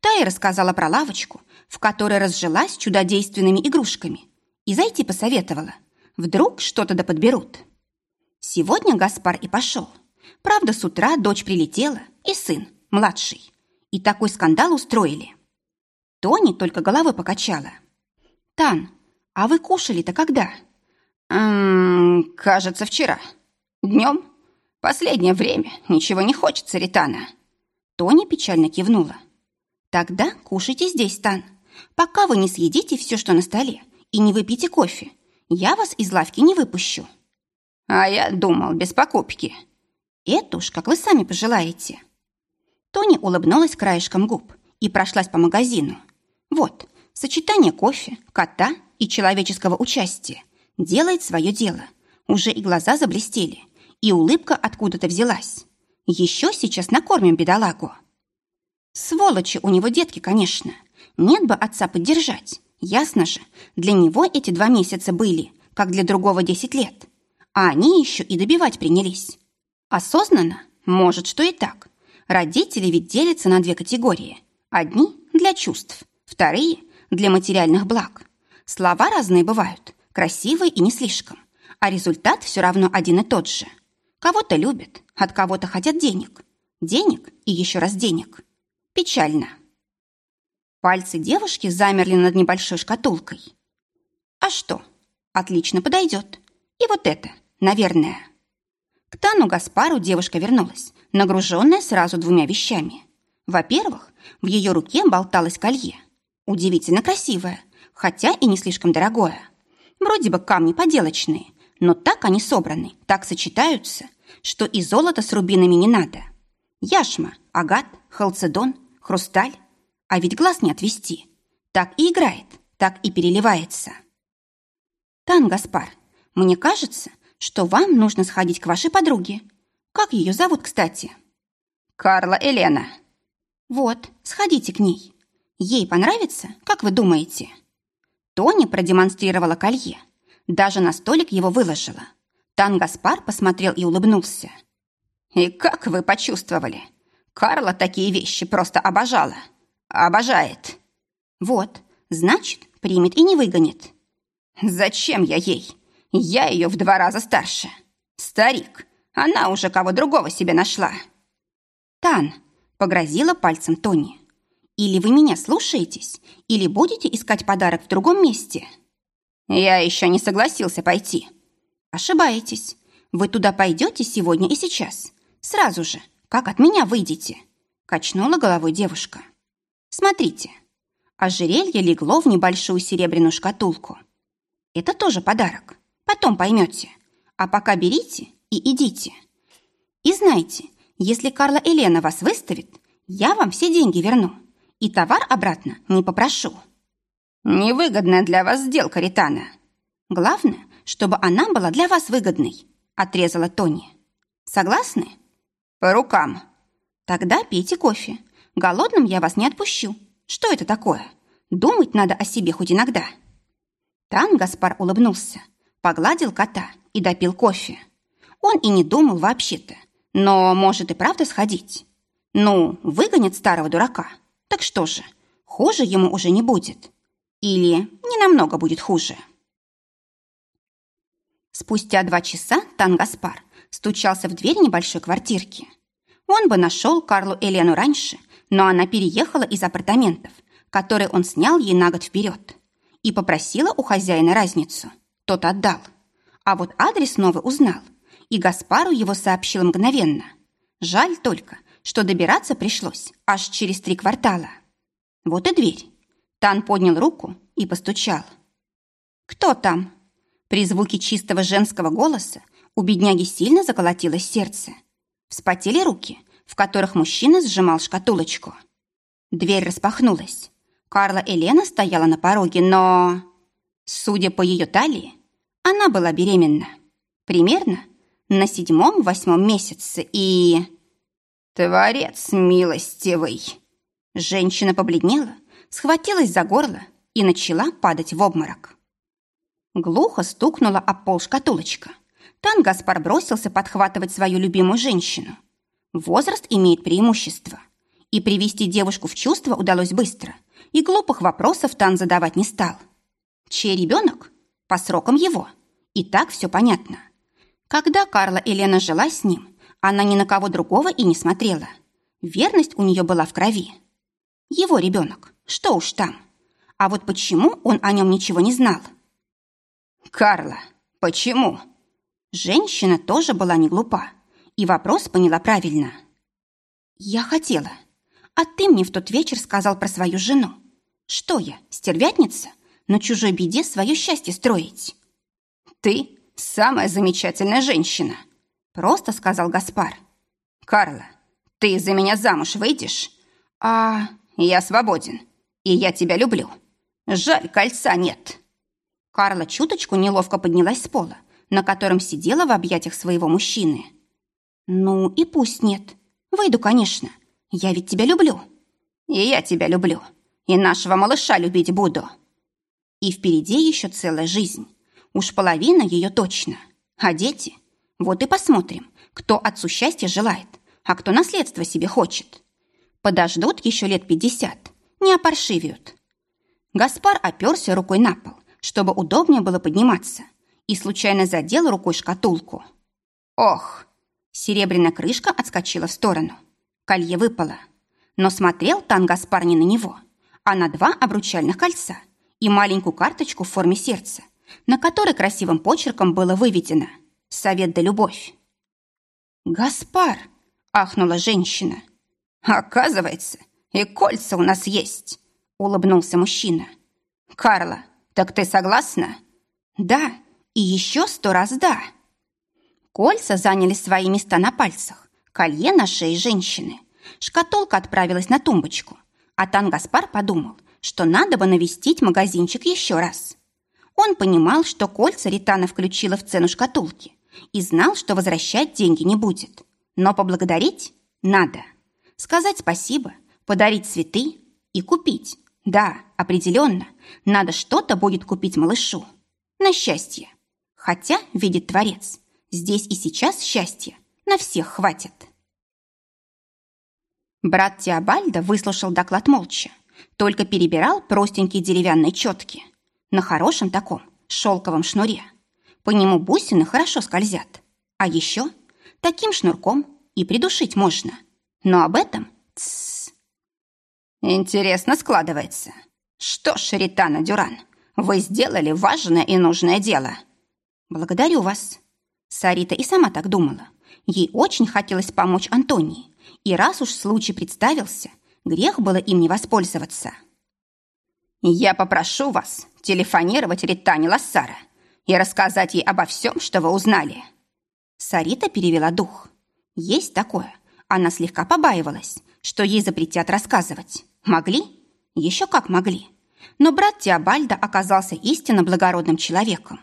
Та и рассказала про лавочку, в которой разжилась чудодейственными игрушками, и зайти посоветовала. Вдруг что-то да подберут. Сегодня Гаспар и пошел. Правда, с утра дочь прилетела, и сын, младший. И такой скандал устроили. Тони только головой покачала. «Тан, а вы кушали-то когда?» «М -м, «Кажется, вчера. Днем. Последнее время ничего не хочется, Ритана». Тони печально кивнула. «Тогда кушайте здесь, Тан, пока вы не съедите все, что на столе, и не выпьете кофе. Я вас из лавки не выпущу». «А я думал, без покупки». «Это уж как вы сами пожелаете». Тони улыбнулась краешком губ и прошлась по магазину. Вот, сочетание кофе, кота и человеческого участия делает свое дело. Уже и глаза заблестели, и улыбка откуда-то взялась. Еще сейчас накормим бедолагу. Сволочи у него детки, конечно. Нет бы отца поддержать. Ясно же, для него эти два месяца были, как для другого десять лет. А они еще и добивать принялись. Осознанно? Может, что и так. Родители ведь делятся на две категории. Одни – для чувств, вторые – для материальных благ. Слова разные бывают, красивые и не слишком. А результат все равно один и тот же. Кого-то любят, от кого-то хотят денег. Денег и еще раз денег. Печально. Пальцы девушки замерли над небольшой шкатулкой. А что? Отлично подойдет. И вот это, наверное. К Тану Гаспару девушка вернулась, нагруженная сразу двумя вещами. Во-первых, в ее руке болталось колье. Удивительно красивое, хотя и не слишком дорогое. Вроде бы камни поделочные, но так они собраны, так сочетаются, что и золото с рубинами не надо. Яшма, агат, халцедон, хрусталь. А ведь глаз не отвести. Так и играет, так и переливается. Тан Гаспар, мне кажется, что вам нужно сходить к вашей подруге. Как ее зовут, кстати? Карла Елена. Вот, сходите к ней. Ей понравится, как вы думаете? Тони продемонстрировала колье. Даже на столик его выложила. Тан Гаспар посмотрел и улыбнулся. «И как вы почувствовали? Карла такие вещи просто обожала. Обожает». «Вот, значит, примет и не выгонит». «Зачем я ей? Я ее в два раза старше. Старик, она уже кого другого себе нашла». «Тан», — погрозила пальцем Тони, «или вы меня слушаетесь, или будете искать подарок в другом месте?» «Я еще не согласился пойти», Ошибаетесь. Вы туда пойдете сегодня и сейчас. Сразу же, как от меня выйдете. Качнула головой девушка. Смотрите. Ожерелье легло в небольшую серебряную шкатулку. Это тоже подарок. Потом поймете. А пока берите и идите. И знайте, если Карла Елена вас выставит, я вам все деньги верну. И товар обратно не попрошу. Невыгодная для вас сделка, Ритана. Главное, чтобы она была для вас выгодной», — отрезала Тони. «Согласны?» «По рукам». «Тогда пейте кофе. Голодным я вас не отпущу. Что это такое? Думать надо о себе хоть иногда». Тан Гаспар улыбнулся, погладил кота и допил кофе. Он и не думал вообще-то, но может и правда сходить. Ну, выгонят старого дурака. Так что же, хуже ему уже не будет. Или не намного будет хуже. Спустя два часа Тан Гаспар стучался в дверь небольшой квартирки. Он бы нашел Карлу Елену раньше, но она переехала из апартаментов, которые он снял ей на год вперед, и попросила у хозяина разницу. Тот отдал. А вот адрес новый узнал, и Гаспару его сообщил мгновенно. Жаль только, что добираться пришлось аж через три квартала. Вот и дверь. Тан поднял руку и постучал. «Кто там?» При звуке чистого женского голоса у бедняги сильно заколотилось сердце. Вспотели руки, в которых мужчина сжимал шкатулочку. Дверь распахнулась. Карла Елена стояла на пороге, но... Судя по ее талии, Она была беременна. Примерно на седьмом-восьмом месяце и... «Творец милостивый!» Женщина побледнела, схватилась за горло и начала падать в обморок. Глухо стукнула об пол шкатулочка. Тан Гаспар бросился подхватывать свою любимую женщину. Возраст имеет преимущество. И привести девушку в чувство удалось быстро. И глупых вопросов Тан задавать не стал. Чей ребенок? По срокам его. И так все понятно. Когда Карла Елена жила с ним, она ни на кого другого и не смотрела. Верность у нее была в крови. Его ребенок, что уж там. А вот почему он о нем ничего не знал? «Карла, почему?» Женщина тоже была не глупа и вопрос поняла правильно. «Я хотела. А ты мне в тот вечер сказал про свою жену. Что я, стервятница? На чужой беде свое счастье строить?» «Ты самая замечательная женщина», — просто сказал Гаспар. «Карла, ты за меня замуж выйдешь? А я свободен, и я тебя люблю. Жаль, кольца нет». Карла чуточку неловко поднялась с пола, на котором сидела в объятиях своего мужчины. «Ну и пусть нет. Выйду, конечно. Я ведь тебя люблю». «И я тебя люблю. И нашего малыша любить буду». И впереди еще целая жизнь. Уж половина ее точно. А дети? Вот и посмотрим, кто отцу счастья желает, а кто наследство себе хочет. Подождут еще лет пятьдесят, не опоршивеют. Гаспар оперся рукой на пол, чтобы удобнее было подниматься, и случайно задел рукой шкатулку. Ох! Серебряная крышка отскочила в сторону. Колье выпало. Но смотрел Тан Гаспар не на него, а на два обручальных кольца и маленькую карточку в форме сердца, на которой красивым почерком было выведено «Совет да любовь». «Гаспар!» – ахнула женщина. «Оказывается, и кольца у нас есть!» – улыбнулся мужчина. «Карла, так ты согласна?» «Да, и еще сто раз да». Кольца заняли свои места на пальцах, колье на шее женщины. Шкатулка отправилась на тумбочку, а Тан Гаспар подумал, что надо бы навестить магазинчик еще раз. Он понимал, что кольца Ритана включила в цену шкатулки и знал, что возвращать деньги не будет. Но поблагодарить надо. Сказать спасибо, подарить цветы и купить. Да, определенно, надо что-то будет купить малышу. На счастье. Хотя, видит Творец, здесь и сейчас счастье на всех хватит. Брат Теобальда выслушал доклад молча, только перебирал простенькие деревянные четки – на хорошем таком шелковом шнуре. По нему бусины хорошо скользят. А еще таким шнурком и придушить можно. Но об этом тссс. Интересно складывается. Что ж, Ритана Дюран, вы сделали важное и нужное дело. Благодарю вас. Сарита и сама так думала. Ей очень хотелось помочь Антонии. И раз уж случай представился, грех было им не воспользоваться. Я попрошу вас телефонировать Ритане Лассара и рассказать ей обо всем, что вы узнали». Сарита перевела дух. Есть такое. Она слегка побаивалась, что ей запретят рассказывать. Могли? Еще как могли. Но брат Теобальда оказался истинно благородным человеком.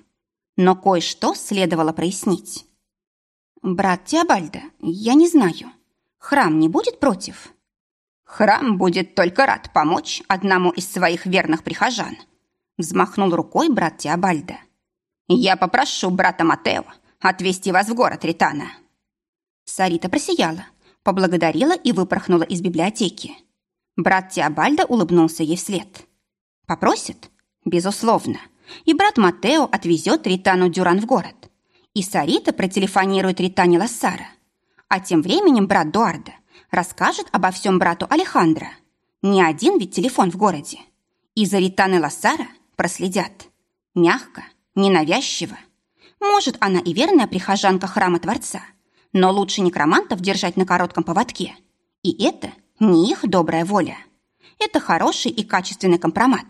Но кое-что следовало прояснить. «Брат Теобальда, я не знаю. Храм не будет против?» Храм будет только рад помочь одному из своих верных прихожан. Взмахнул рукой брат Теобальда. Я попрошу брата Матео отвезти вас в город Ритана. Сарита просияла, поблагодарила и выпорхнула из библиотеки. Брат Теобальда улыбнулся ей вслед. «Попросит?» «Безусловно. И брат Матео отвезет Ритану Дюран в город. И Сарита протелефонирует Ритане Лассара. А тем временем брат Дуарда расскажет обо всем брату Алехандро. Не один ведь телефон в городе. И за Ританы Лассара проследят. Мягко, ненавязчиво. Может, она и верная прихожанка храма Творца, но лучше некромантов держать на коротком поводке. И это не их добрая воля. Это хороший и качественный компромат.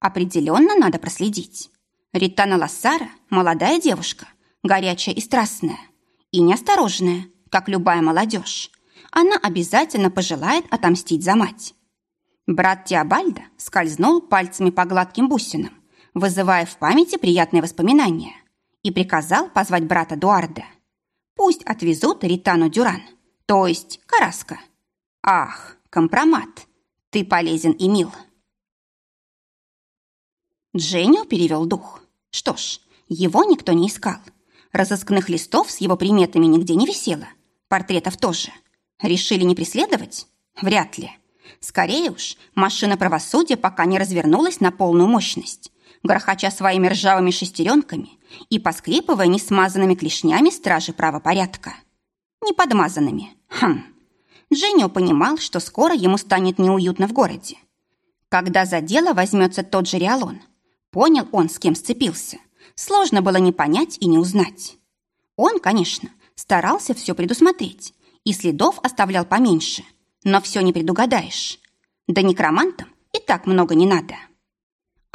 Определенно надо проследить. Ритана Лассара – молодая девушка, горячая и страстная, и неосторожная, как любая молодежь она обязательно пожелает отомстить за мать. Брат Теобальда скользнул пальцами по гладким бусинам, вызывая в памяти приятные воспоминания. и приказал позвать брата Дуарда. Пусть отвезут Ритану Дюран, то есть Караска. Ах, компромат, ты полезен и мил. Дженнио перевел дух. Что ж, его никто не искал. Разыскных листов с его приметами нигде не висело. Портретов тоже. Решили не преследовать? Вряд ли. Скорее уж, машина правосудия пока не развернулась на полную мощность, грохоча своими ржавыми шестеренками и поскрипывая несмазанными клешнями стражи правопорядка. Не подмазанными. Хм. Дженнио понимал, что скоро ему станет неуютно в городе. Когда за дело возьмется тот же Риалон, понял он, с кем сцепился. Сложно было не понять и не узнать. Он, конечно, старался все предусмотреть и следов оставлял поменьше – но все не предугадаешь. Да некромантам и так много не надо.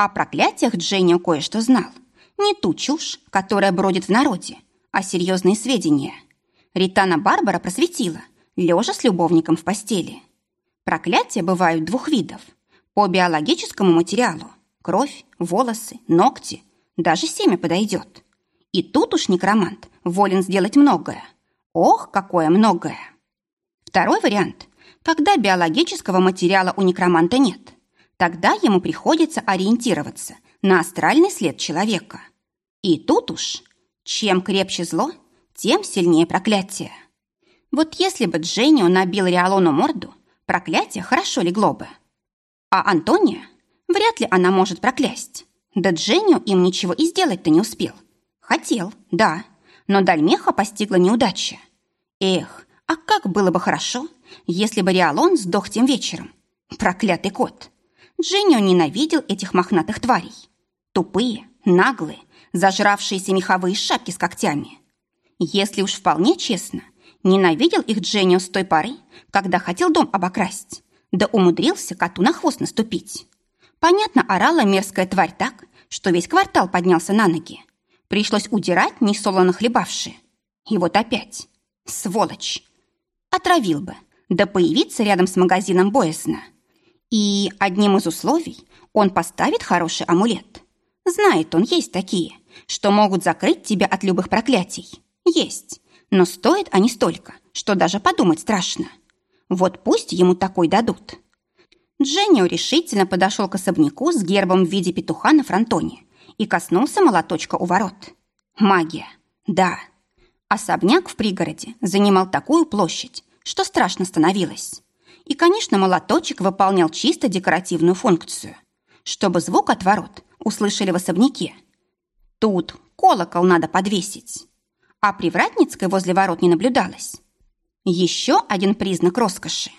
О проклятиях Дженнио кое-что знал. Не ту чушь, которая бродит в народе, а серьезные сведения. Ритана Барбара просветила, лежа с любовником в постели. Проклятия бывают двух видов. По биологическому материалу – кровь, волосы, ногти, даже семя подойдет. И тут уж некромант волен сделать многое. Ох, какое многое! Второй вариант когда биологического материала у некроманта нет. Тогда ему приходится ориентироваться на астральный след человека. И тут уж, чем крепче зло, тем сильнее проклятие. Вот если бы Дженнио набил Риалону морду, проклятие хорошо легло бы. А Антония? Вряд ли она может проклясть. Да Дженнио им ничего и сделать-то не успел. Хотел, да, но Дальмеха постигла неудача. Эх, а как было бы хорошо, если бы Риалон сдох тем вечером. Проклятый кот. Дженнио ненавидел этих мохнатых тварей. Тупые, наглые, зажравшиеся меховые шапки с когтями. Если уж вполне честно, ненавидел их Дженнио с той поры, когда хотел дом обокрасть, да умудрился коту на хвост наступить. Понятно, орала мерзкая тварь так, что весь квартал поднялся на ноги. Пришлось удирать, несолоно хлебавшие. И вот опять. Сволочь. Отравил бы, да появиться рядом с магазином боязно. И одним из условий он поставит хороший амулет. Знает он, есть такие, что могут закрыть тебя от любых проклятий. Есть, но стоят они столько, что даже подумать страшно. Вот пусть ему такой дадут. Дженнио решительно подошел к особняку с гербом в виде петуха на фронтоне и коснулся молоточка у ворот. Магия. Да. Особняк в пригороде занимал такую площадь, что страшно становилось. И, конечно, молоточек выполнял чисто декоративную функцию, чтобы звук от ворот услышали в особняке. Тут колокол надо подвесить. А привратницкой возле ворот не наблюдалось. Еще один признак роскоши.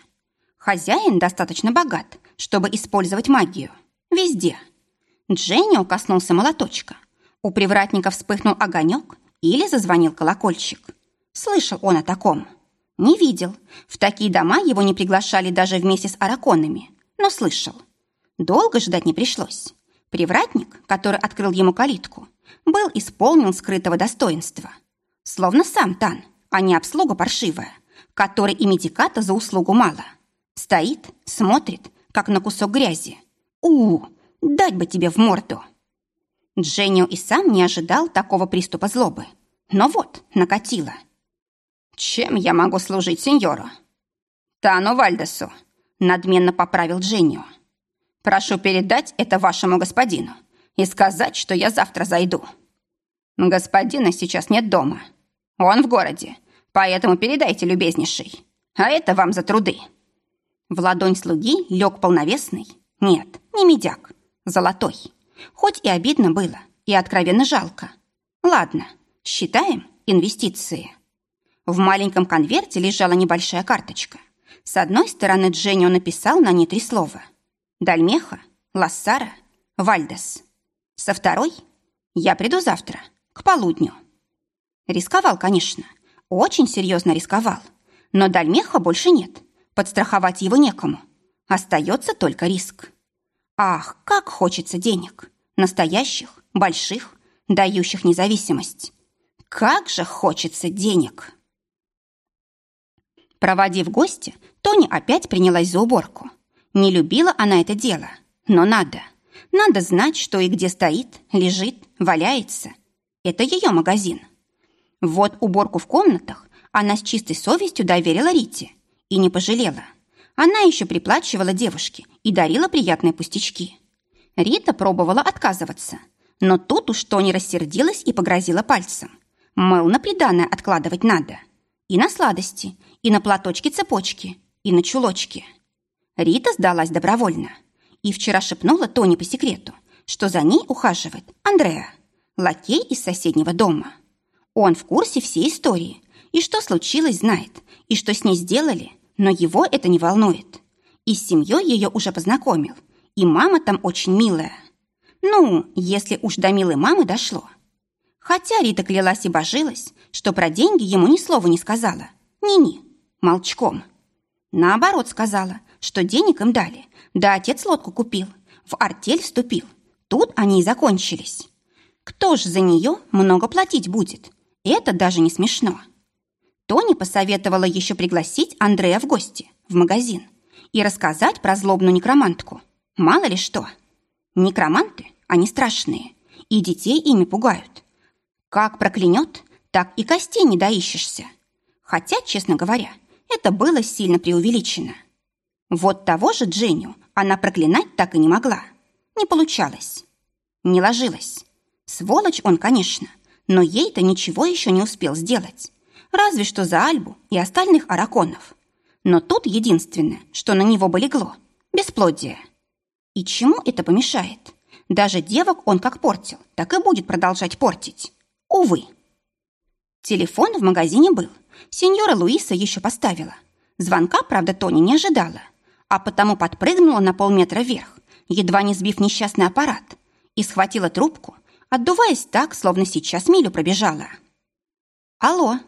Хозяин достаточно богат, чтобы использовать магию. Везде. Дженнио коснулся молоточка. У привратника вспыхнул огонек или зазвонил колокольчик. Слышал он о таком. Не видел. В такие дома его не приглашали даже вместе с араконами. Но слышал. Долго ждать не пришлось. Привратник, который открыл ему калитку, был исполнен скрытого достоинства. Словно сам Тан, а не обслуга паршивая, которой и медиката за услугу мало. Стоит, смотрит, как на кусок грязи. у, -у дать бы тебе в морду. Дженнио и сам не ожидал такого приступа злобы. Но вот, накатило. «Чем я могу служить сеньору?» «Тану Вальдесу», — надменно поправил Дженнио. «Прошу передать это вашему господину и сказать, что я завтра зайду». «Господина сейчас нет дома. Он в городе, поэтому передайте, любезнейший. А это вам за труды». В ладонь слуги лег полновесный, нет, не медяк, золотой. Хоть и обидно было, и откровенно жалко. Ладно, считаем инвестиции. В маленьком конверте лежала небольшая карточка. С одной стороны Дженнио написал на ней три слова. «Дальмеха», «Лассара», «Вальдес». Со второй «Я приду завтра, к полудню». Рисковал, конечно. Очень серьезно рисковал. Но Дальмеха больше нет. Подстраховать его некому. Остается только риск. Ах, как хочется денег. Настоящих, больших, дающих независимость. Как же хочется денег! Проводив гостя, Тони опять принялась за уборку. Не любила она это дело, но надо. Надо знать, что и где стоит, лежит, валяется. Это ее магазин. Вот уборку в комнатах она с чистой совестью доверила Рите и не пожалела. Она еще приплачивала девушке и дарила приятные пустячки. Рита пробовала отказываться, но тут уж Тони рассердилась и погрозила пальцем. Мыл на приданное откладывать надо. И на сладости, и на платочки-цепочки, и на чулочки. Рита сдалась добровольно. И вчера шепнула Тони по секрету, что за ней ухаживает Андреа, лакей из соседнего дома. Он в курсе всей истории, и что случилось, знает, и что с ней сделали, но его это не волнует. И с семьей ее уже познакомил, и мама там очень милая. Ну, если уж до милой мамы дошло. Хотя Рита клялась и божилась, что про деньги ему ни слова не сказала. Ни-ни, молчком. Наоборот сказала, что денег им дали, да отец лодку купил, в артель вступил. Тут они и закончились. Кто ж за нее много платить будет? Это даже не смешно. Тони посоветовала еще пригласить Андрея в гости, в магазин, и рассказать про злобную некромантку. Мало ли что. Некроманты, они страшные, и детей ими пугают. Как проклянет, так и костей не доищешься. Хотя, честно говоря, это было сильно преувеличено. Вот того же Дженю она проклинать так и не могла. Не получалось. Не ложилось. Сволочь он, конечно, но ей-то ничего еще не успел сделать. Разве что за Альбу и остальных араконов. Но тут единственное, что на него бы бесплодие. И чему это помешает? Даже девок он как портил, так и будет продолжать портить. Увы. Телефон в магазине был. Сеньора Луиса еще поставила. Звонка, правда, Тони не ожидала, а потому подпрыгнула на полметра вверх, едва не сбив несчастный аппарат, и схватила трубку, отдуваясь так, словно сейчас милю пробежала. «Алло»,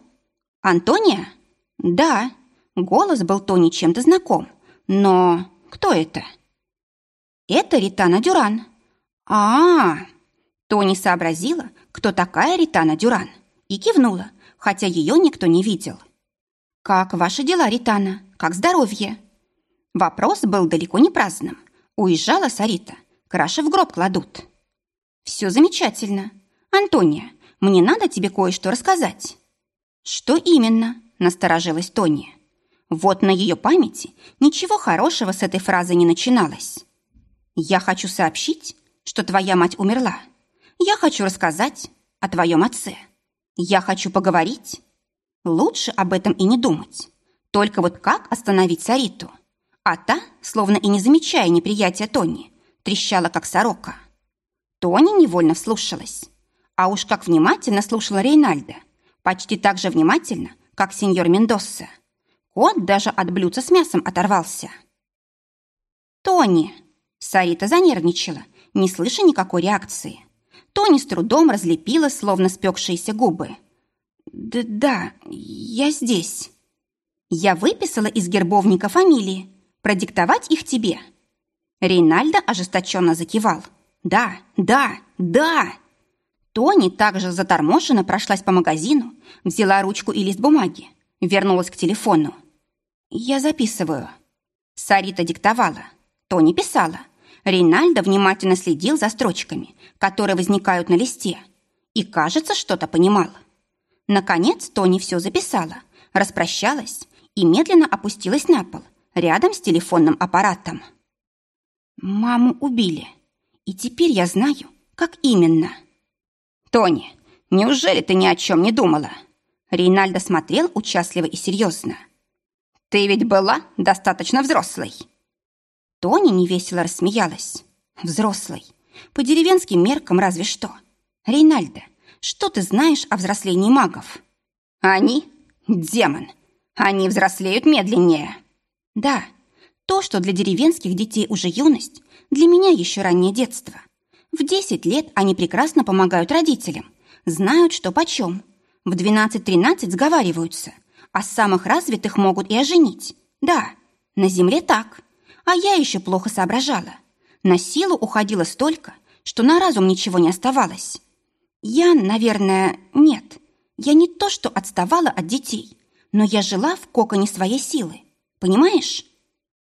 «Антония?» «Да». Голос был Тони чем-то знаком. «Но кто это?» «Это Ритана Дюран». А, -а, а Тони сообразила, кто такая Ритана Дюран, и кивнула, хотя ее никто не видел. «Как ваши дела, Ритана? Как здоровье?» Вопрос был далеко не праздным. Уезжала Сарита. Краши в гроб кладут. «Все замечательно. Антония, мне надо тебе кое-что рассказать». «Что именно?» – насторожилась Тони. Вот на ее памяти ничего хорошего с этой фразы не начиналось. «Я хочу сообщить, что твоя мать умерла. Я хочу рассказать о твоем отце. Я хочу поговорить. Лучше об этом и не думать. Только вот как остановить Сариту?» А та, словно и не замечая неприятия Тони, трещала, как сорока. Тони невольно вслушалась. А уж как внимательно слушала Рейнальда, Почти так же внимательно, как сеньор Мендоса. Кот даже от блюдца с мясом оторвался. «Тони!» Сарита занервничала, не слыша никакой реакции. Тони с трудом разлепила, словно спекшиеся губы. «Да, да, я здесь. Я выписала из гербовника фамилии. Продиктовать их тебе?» Рейнальдо ожесточенно закивал. «Да, да, да!» Тони также заторможенно прошлась по магазину, взяла ручку и лист бумаги, вернулась к телефону. «Я записываю». Сарита диктовала. Тони писала. Рейнальдо внимательно следил за строчками, которые возникают на листе, и, кажется, что-то понимал. Наконец Тони все записала, распрощалась и медленно опустилась на пол, рядом с телефонным аппаратом. «Маму убили, и теперь я знаю, как именно». «Тони, неужели ты ни о чем не думала?» Рейнальдо смотрел участливо и серьезно. «Ты ведь была достаточно взрослой». Тони невесело рассмеялась. «Взрослой. По деревенским меркам разве что. Рейнальдо, что ты знаешь о взрослении магов?» «Они? Демон. Они взрослеют медленнее». «Да, то, что для деревенских детей уже юность, для меня еще раннее детство. В 10 лет они прекрасно помогают родителям, знают, что почем. В 12-13 сговариваются, а самых развитых могут и оженить. Да, на земле так. А я еще плохо соображала. На силу уходила столько, что на разум ничего не оставалось. Я, наверное, нет. Я не то, что отставала от детей, но я жила в коконе своей силы. Понимаешь?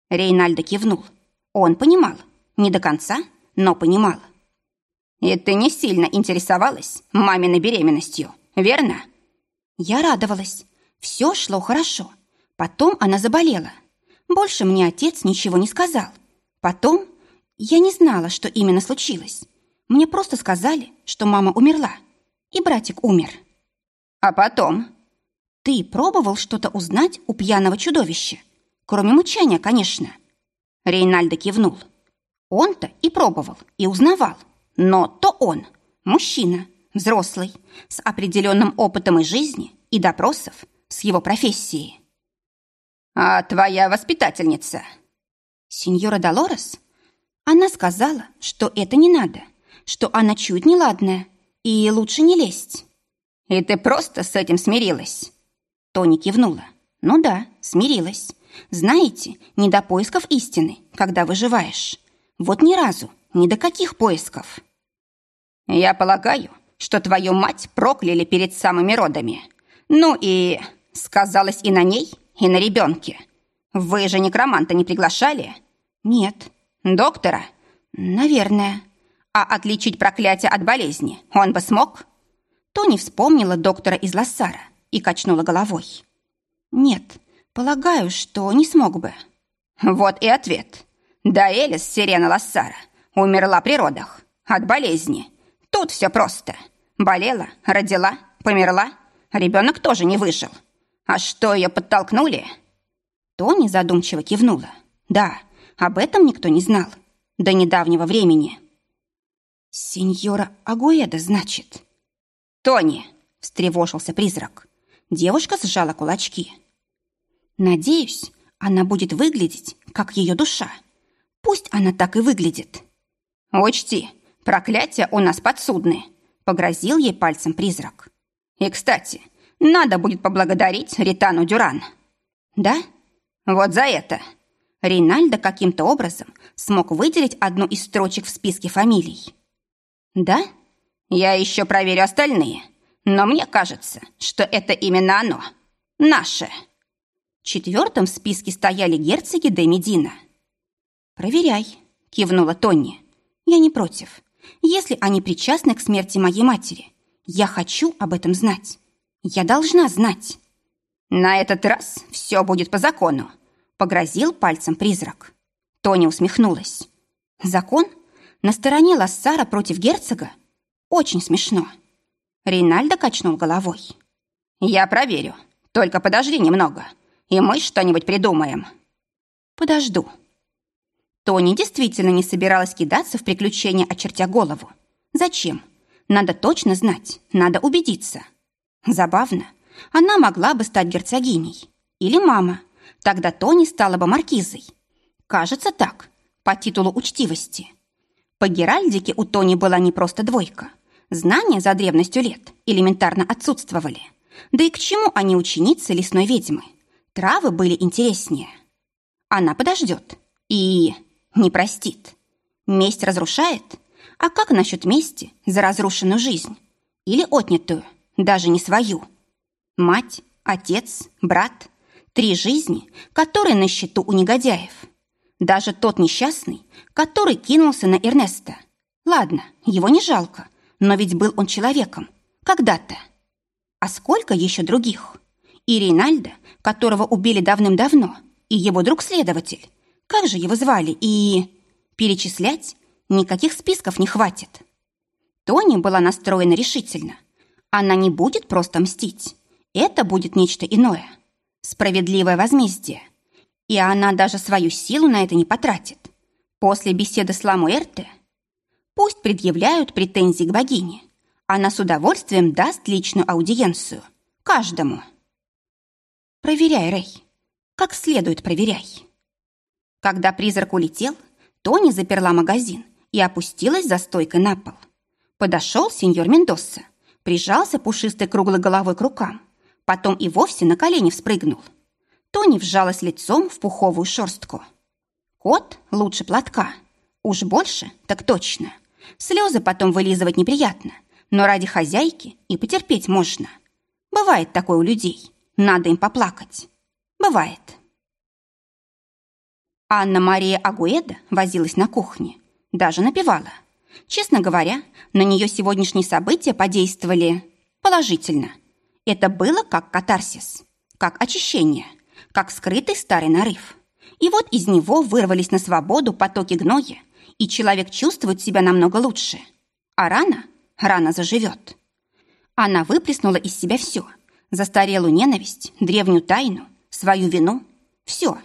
Рейнальдо кивнул. Он понимал. Не до конца, но понимал. И ты не сильно интересовалась маминой беременностью, верно? Я радовалась. Все шло хорошо. Потом она заболела. Больше мне отец ничего не сказал. Потом я не знала, что именно случилось. Мне просто сказали, что мама умерла, и братик умер. А потом? Ты пробовал что-то узнать у пьяного чудовища? Кроме мычания, конечно. Рейнальдо кивнул. Он-то и пробовал, и узнавал. Но то он, мужчина, взрослый, с определенным опытом из жизни и допросов с его профессией. «А твоя воспитательница?» «Сеньора Долорес?» Она сказала, что это не надо, что она чует неладное, и лучше не лезть. «И ты просто с этим смирилась?» Тони кивнула. «Ну да, смирилась. Знаете, не до поисков истины, когда выживаешь. Вот ни разу, ни до каких поисков». «Я полагаю, что твою мать прокляли перед самыми родами. Ну и сказалось и на ней, и на ребенке. Вы же некроманта не приглашали?» «Нет». «Доктора?» «Наверное». «А отличить проклятие от болезни он бы смог?» Тони вспомнила доктора из Лассара и качнула головой. «Нет, полагаю, что не смог бы». «Вот и ответ. Да Элис Сирена Лассара умерла при родах. От болезни. Тут все просто. Болела, родила, померла. Ребенок тоже не выжил. А что ее подтолкнули?» Тони задумчиво кивнула. «Да, об этом никто не знал. До недавнего времени». «Сеньора Агуэда, значит?» «Тони!» — встревожился призрак. Девушка сжала кулачки. «Надеюсь, она будет выглядеть, как ее душа. Пусть она так и выглядит». «Учти, проклятие у нас подсудны», — погрозил ей пальцем призрак. «И, кстати, надо будет поблагодарить Ритану Дюран». «Да?» «Вот за это». Рейнальдо каким-то образом смог выделить одну из строчек в списке фамилий. «Да?» Я еще проверю остальные, но мне кажется, что это именно оно. Наше. Четвертым в списке стояли герцоги де Медина. «Проверяй», — кивнула Тони. «Я не против. Если они причастны к смерти моей матери, я хочу об этом знать. Я должна знать». «На этот раз все будет по закону», — погрозил пальцем призрак. Тони усмехнулась. «Закон? На стороне Лассара против герцога? Очень смешно. Рейнальдо качнул головой. Я проверю. Только подожди немного, и мы что-нибудь придумаем. Подожду. Тони действительно не собиралась кидаться в приключения, очертя голову. Зачем? Надо точно знать, надо убедиться. Забавно. Она могла бы стать герцогиней. Или мама. Тогда Тони стала бы маркизой. Кажется так, по титулу учтивости. По Геральдике у Тони была не просто двойка – Знания за древностью лет элементарно отсутствовали. Да и к чему они ученицы лесной ведьмы? Травы были интереснее. Она подождет и не простит. Месть разрушает? А как насчет мести за разрушенную жизнь? Или отнятую, даже не свою? Мать, отец, брат. Три жизни, которые на счету у негодяев. Даже тот несчастный, который кинулся на Эрнеста. Ладно, его не жалко, но ведь был он человеком. Когда-то. А сколько еще других? И Рейнальда, которого убили давным-давно, и его друг-следователь. Как же его звали? И... Перечислять? Никаких списков не хватит. Тони была настроена решительно. Она не будет просто мстить. Это будет нечто иное. Справедливое возмездие. И она даже свою силу на это не потратит. После беседы с Ламуэрте Пусть предъявляют претензии к богине. Она с удовольствием даст личную аудиенцию. Каждому. Проверяй, Рэй. Как следует проверяй. Когда призрак улетел, Тони заперла магазин и опустилась за стойкой на пол. Подошел сеньор Мендоса, прижался пушистой круглой головой к рукам, потом и вовсе на колени вспрыгнул. Тони вжалась лицом в пуховую шерстку. Кот лучше платка. Уж больше, так точно. — Слезы потом вылизывать неприятно, но ради хозяйки и потерпеть можно. Бывает такое у людей. Надо им поплакать. Бывает. Анна-Мария Агуэда возилась на кухне. Даже напевала. Честно говоря, на нее сегодняшние события подействовали положительно. Это было как катарсис, как очищение, как скрытый старый нарыв. И вот из него вырвались на свободу потоки гноя, и человек чувствует себя намного лучше. А рана, рана заживет. Она выплеснула из себя все. Застарелую ненависть, древнюю тайну, свою вину. Все.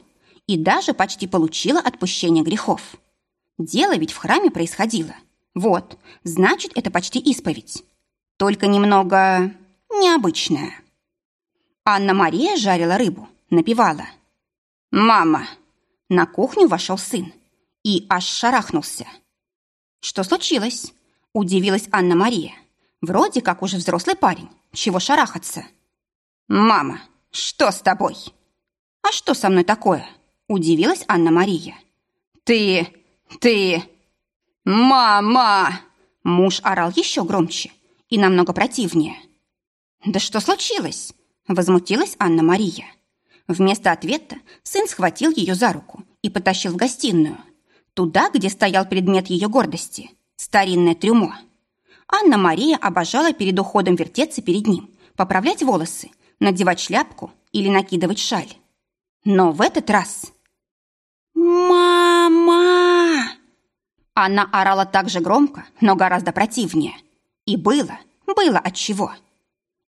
И даже почти получила отпущение грехов. Дело ведь в храме происходило. Вот, значит, это почти исповедь. Только немного необычная. Анна-Мария жарила рыбу, напевала. «Мама!» На кухню вошел сын и аж шарахнулся. «Что случилось?» – удивилась Анна-Мария. «Вроде как уже взрослый парень. Чего шарахаться?» «Мама, что с тобой?» «А что со мной такое?» – удивилась Анна-Мария. «Ты... ты...» «Мама!» Муж орал еще громче и намного противнее. «Да что случилось?» – возмутилась Анна-Мария. Вместо ответа сын схватил ее за руку и потащил в гостиную. Туда, где стоял предмет ее гордости – старинное трюмо. Анна-Мария обожала перед уходом вертеться перед ним, поправлять волосы, надевать шляпку или накидывать шаль. Но в этот раз... «Мама!» Она орала так же громко, но гораздо противнее. И было, было от чего.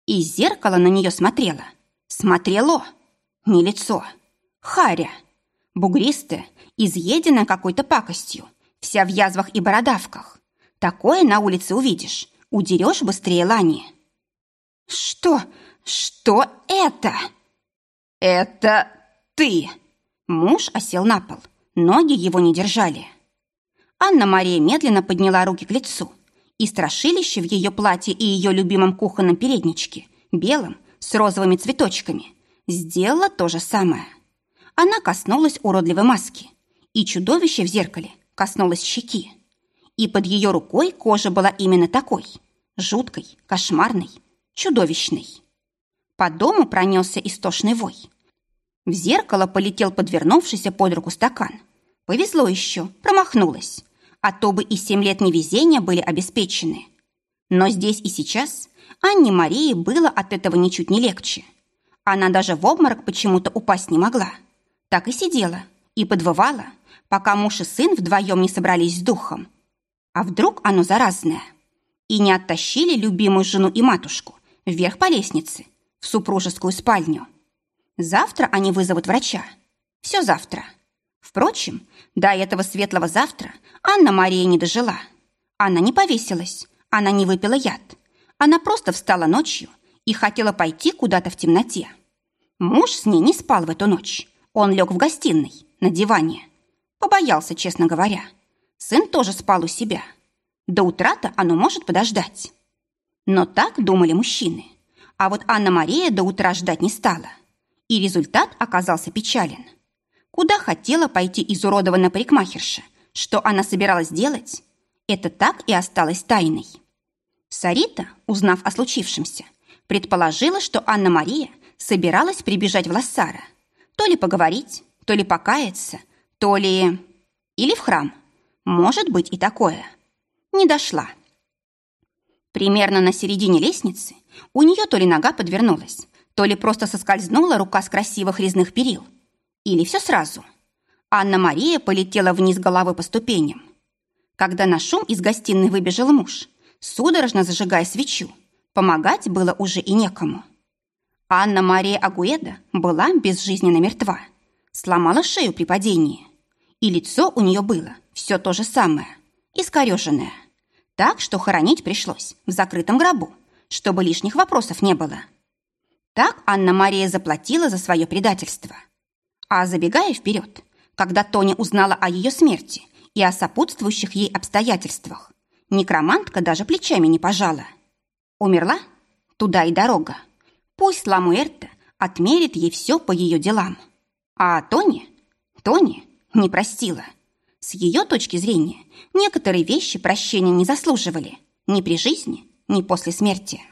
И зеркало на нее смотрело. Смотрело. Не лицо. Харя. Бугристая, изъеденная какой-то пакостью. Вся в язвах и бородавках. Такое на улице увидишь. Удерешь быстрее Лани. «Что? Что это?» «Это ты!» Муж осел на пол. Ноги его не держали. Анна-Мария медленно подняла руки к лицу. И страшилище в ее платье и ее любимом кухонном передничке, белом, с розовыми цветочками, сделала то же самое. Она коснулась уродливой маски, и чудовище в зеркале коснулось щеки. И под ее рукой кожа была именно такой, жуткой, кошмарной, чудовищной. По дому пронесся истошный вой. В зеркало полетел подвернувшийся под руку стакан. Повезло еще, промахнулась, а то бы и семь лет невезения были обеспечены. Но здесь и сейчас Анне Марии было от этого ничуть не легче. Она даже в обморок почему-то упасть не могла. Так и сидела и подвывала, пока муж и сын вдвоем не собрались с духом. А вдруг оно заразное? И не оттащили любимую жену и матушку вверх по лестнице, в супружескую спальню. Завтра они вызовут врача. Все завтра. Впрочем, до этого светлого завтра Анна-Мария не дожила. Она не повесилась, она не выпила яд. Она просто встала ночью и хотела пойти куда-то в темноте. Муж с ней не спал в эту ночь. Он лег в гостиной, на диване. Побоялся, честно говоря. Сын тоже спал у себя. До утра-то оно может подождать. Но так думали мужчины. А вот Анна-Мария до утра ждать не стала. И результат оказался печален. Куда хотела пойти изуродованная парикмахерша, что она собиралась делать, это так и осталось тайной. Сарита, узнав о случившемся, предположила, что Анна-Мария собиралась прибежать в Лассара. То ли поговорить, то ли покаяться, то ли... Или в храм. Может быть и такое. Не дошла. Примерно на середине лестницы у нее то ли нога подвернулась, то ли просто соскользнула рука с красивых резных перил. Или все сразу. Анна-Мария полетела вниз головой по ступеням. Когда на шум из гостиной выбежал муж, судорожно зажигая свечу. Помогать было уже и некому. Анна-Мария Агуэда была безжизненно мертва. Сломала шею при падении. И лицо у нее было все то же самое, искореженное. Так что хоронить пришлось в закрытом гробу, чтобы лишних вопросов не было. Так Анна-Мария заплатила за свое предательство. А забегая вперед, когда Тоня узнала о ее смерти и о сопутствующих ей обстоятельствах, Некромантка даже плечами не пожала. Умерла? Туда и дорога. Пусть Ламуэрта отмерит ей все по ее делам. А Тони? Тони не простила. С ее точки зрения некоторые вещи прощения не заслуживали ни при жизни, ни после смерти.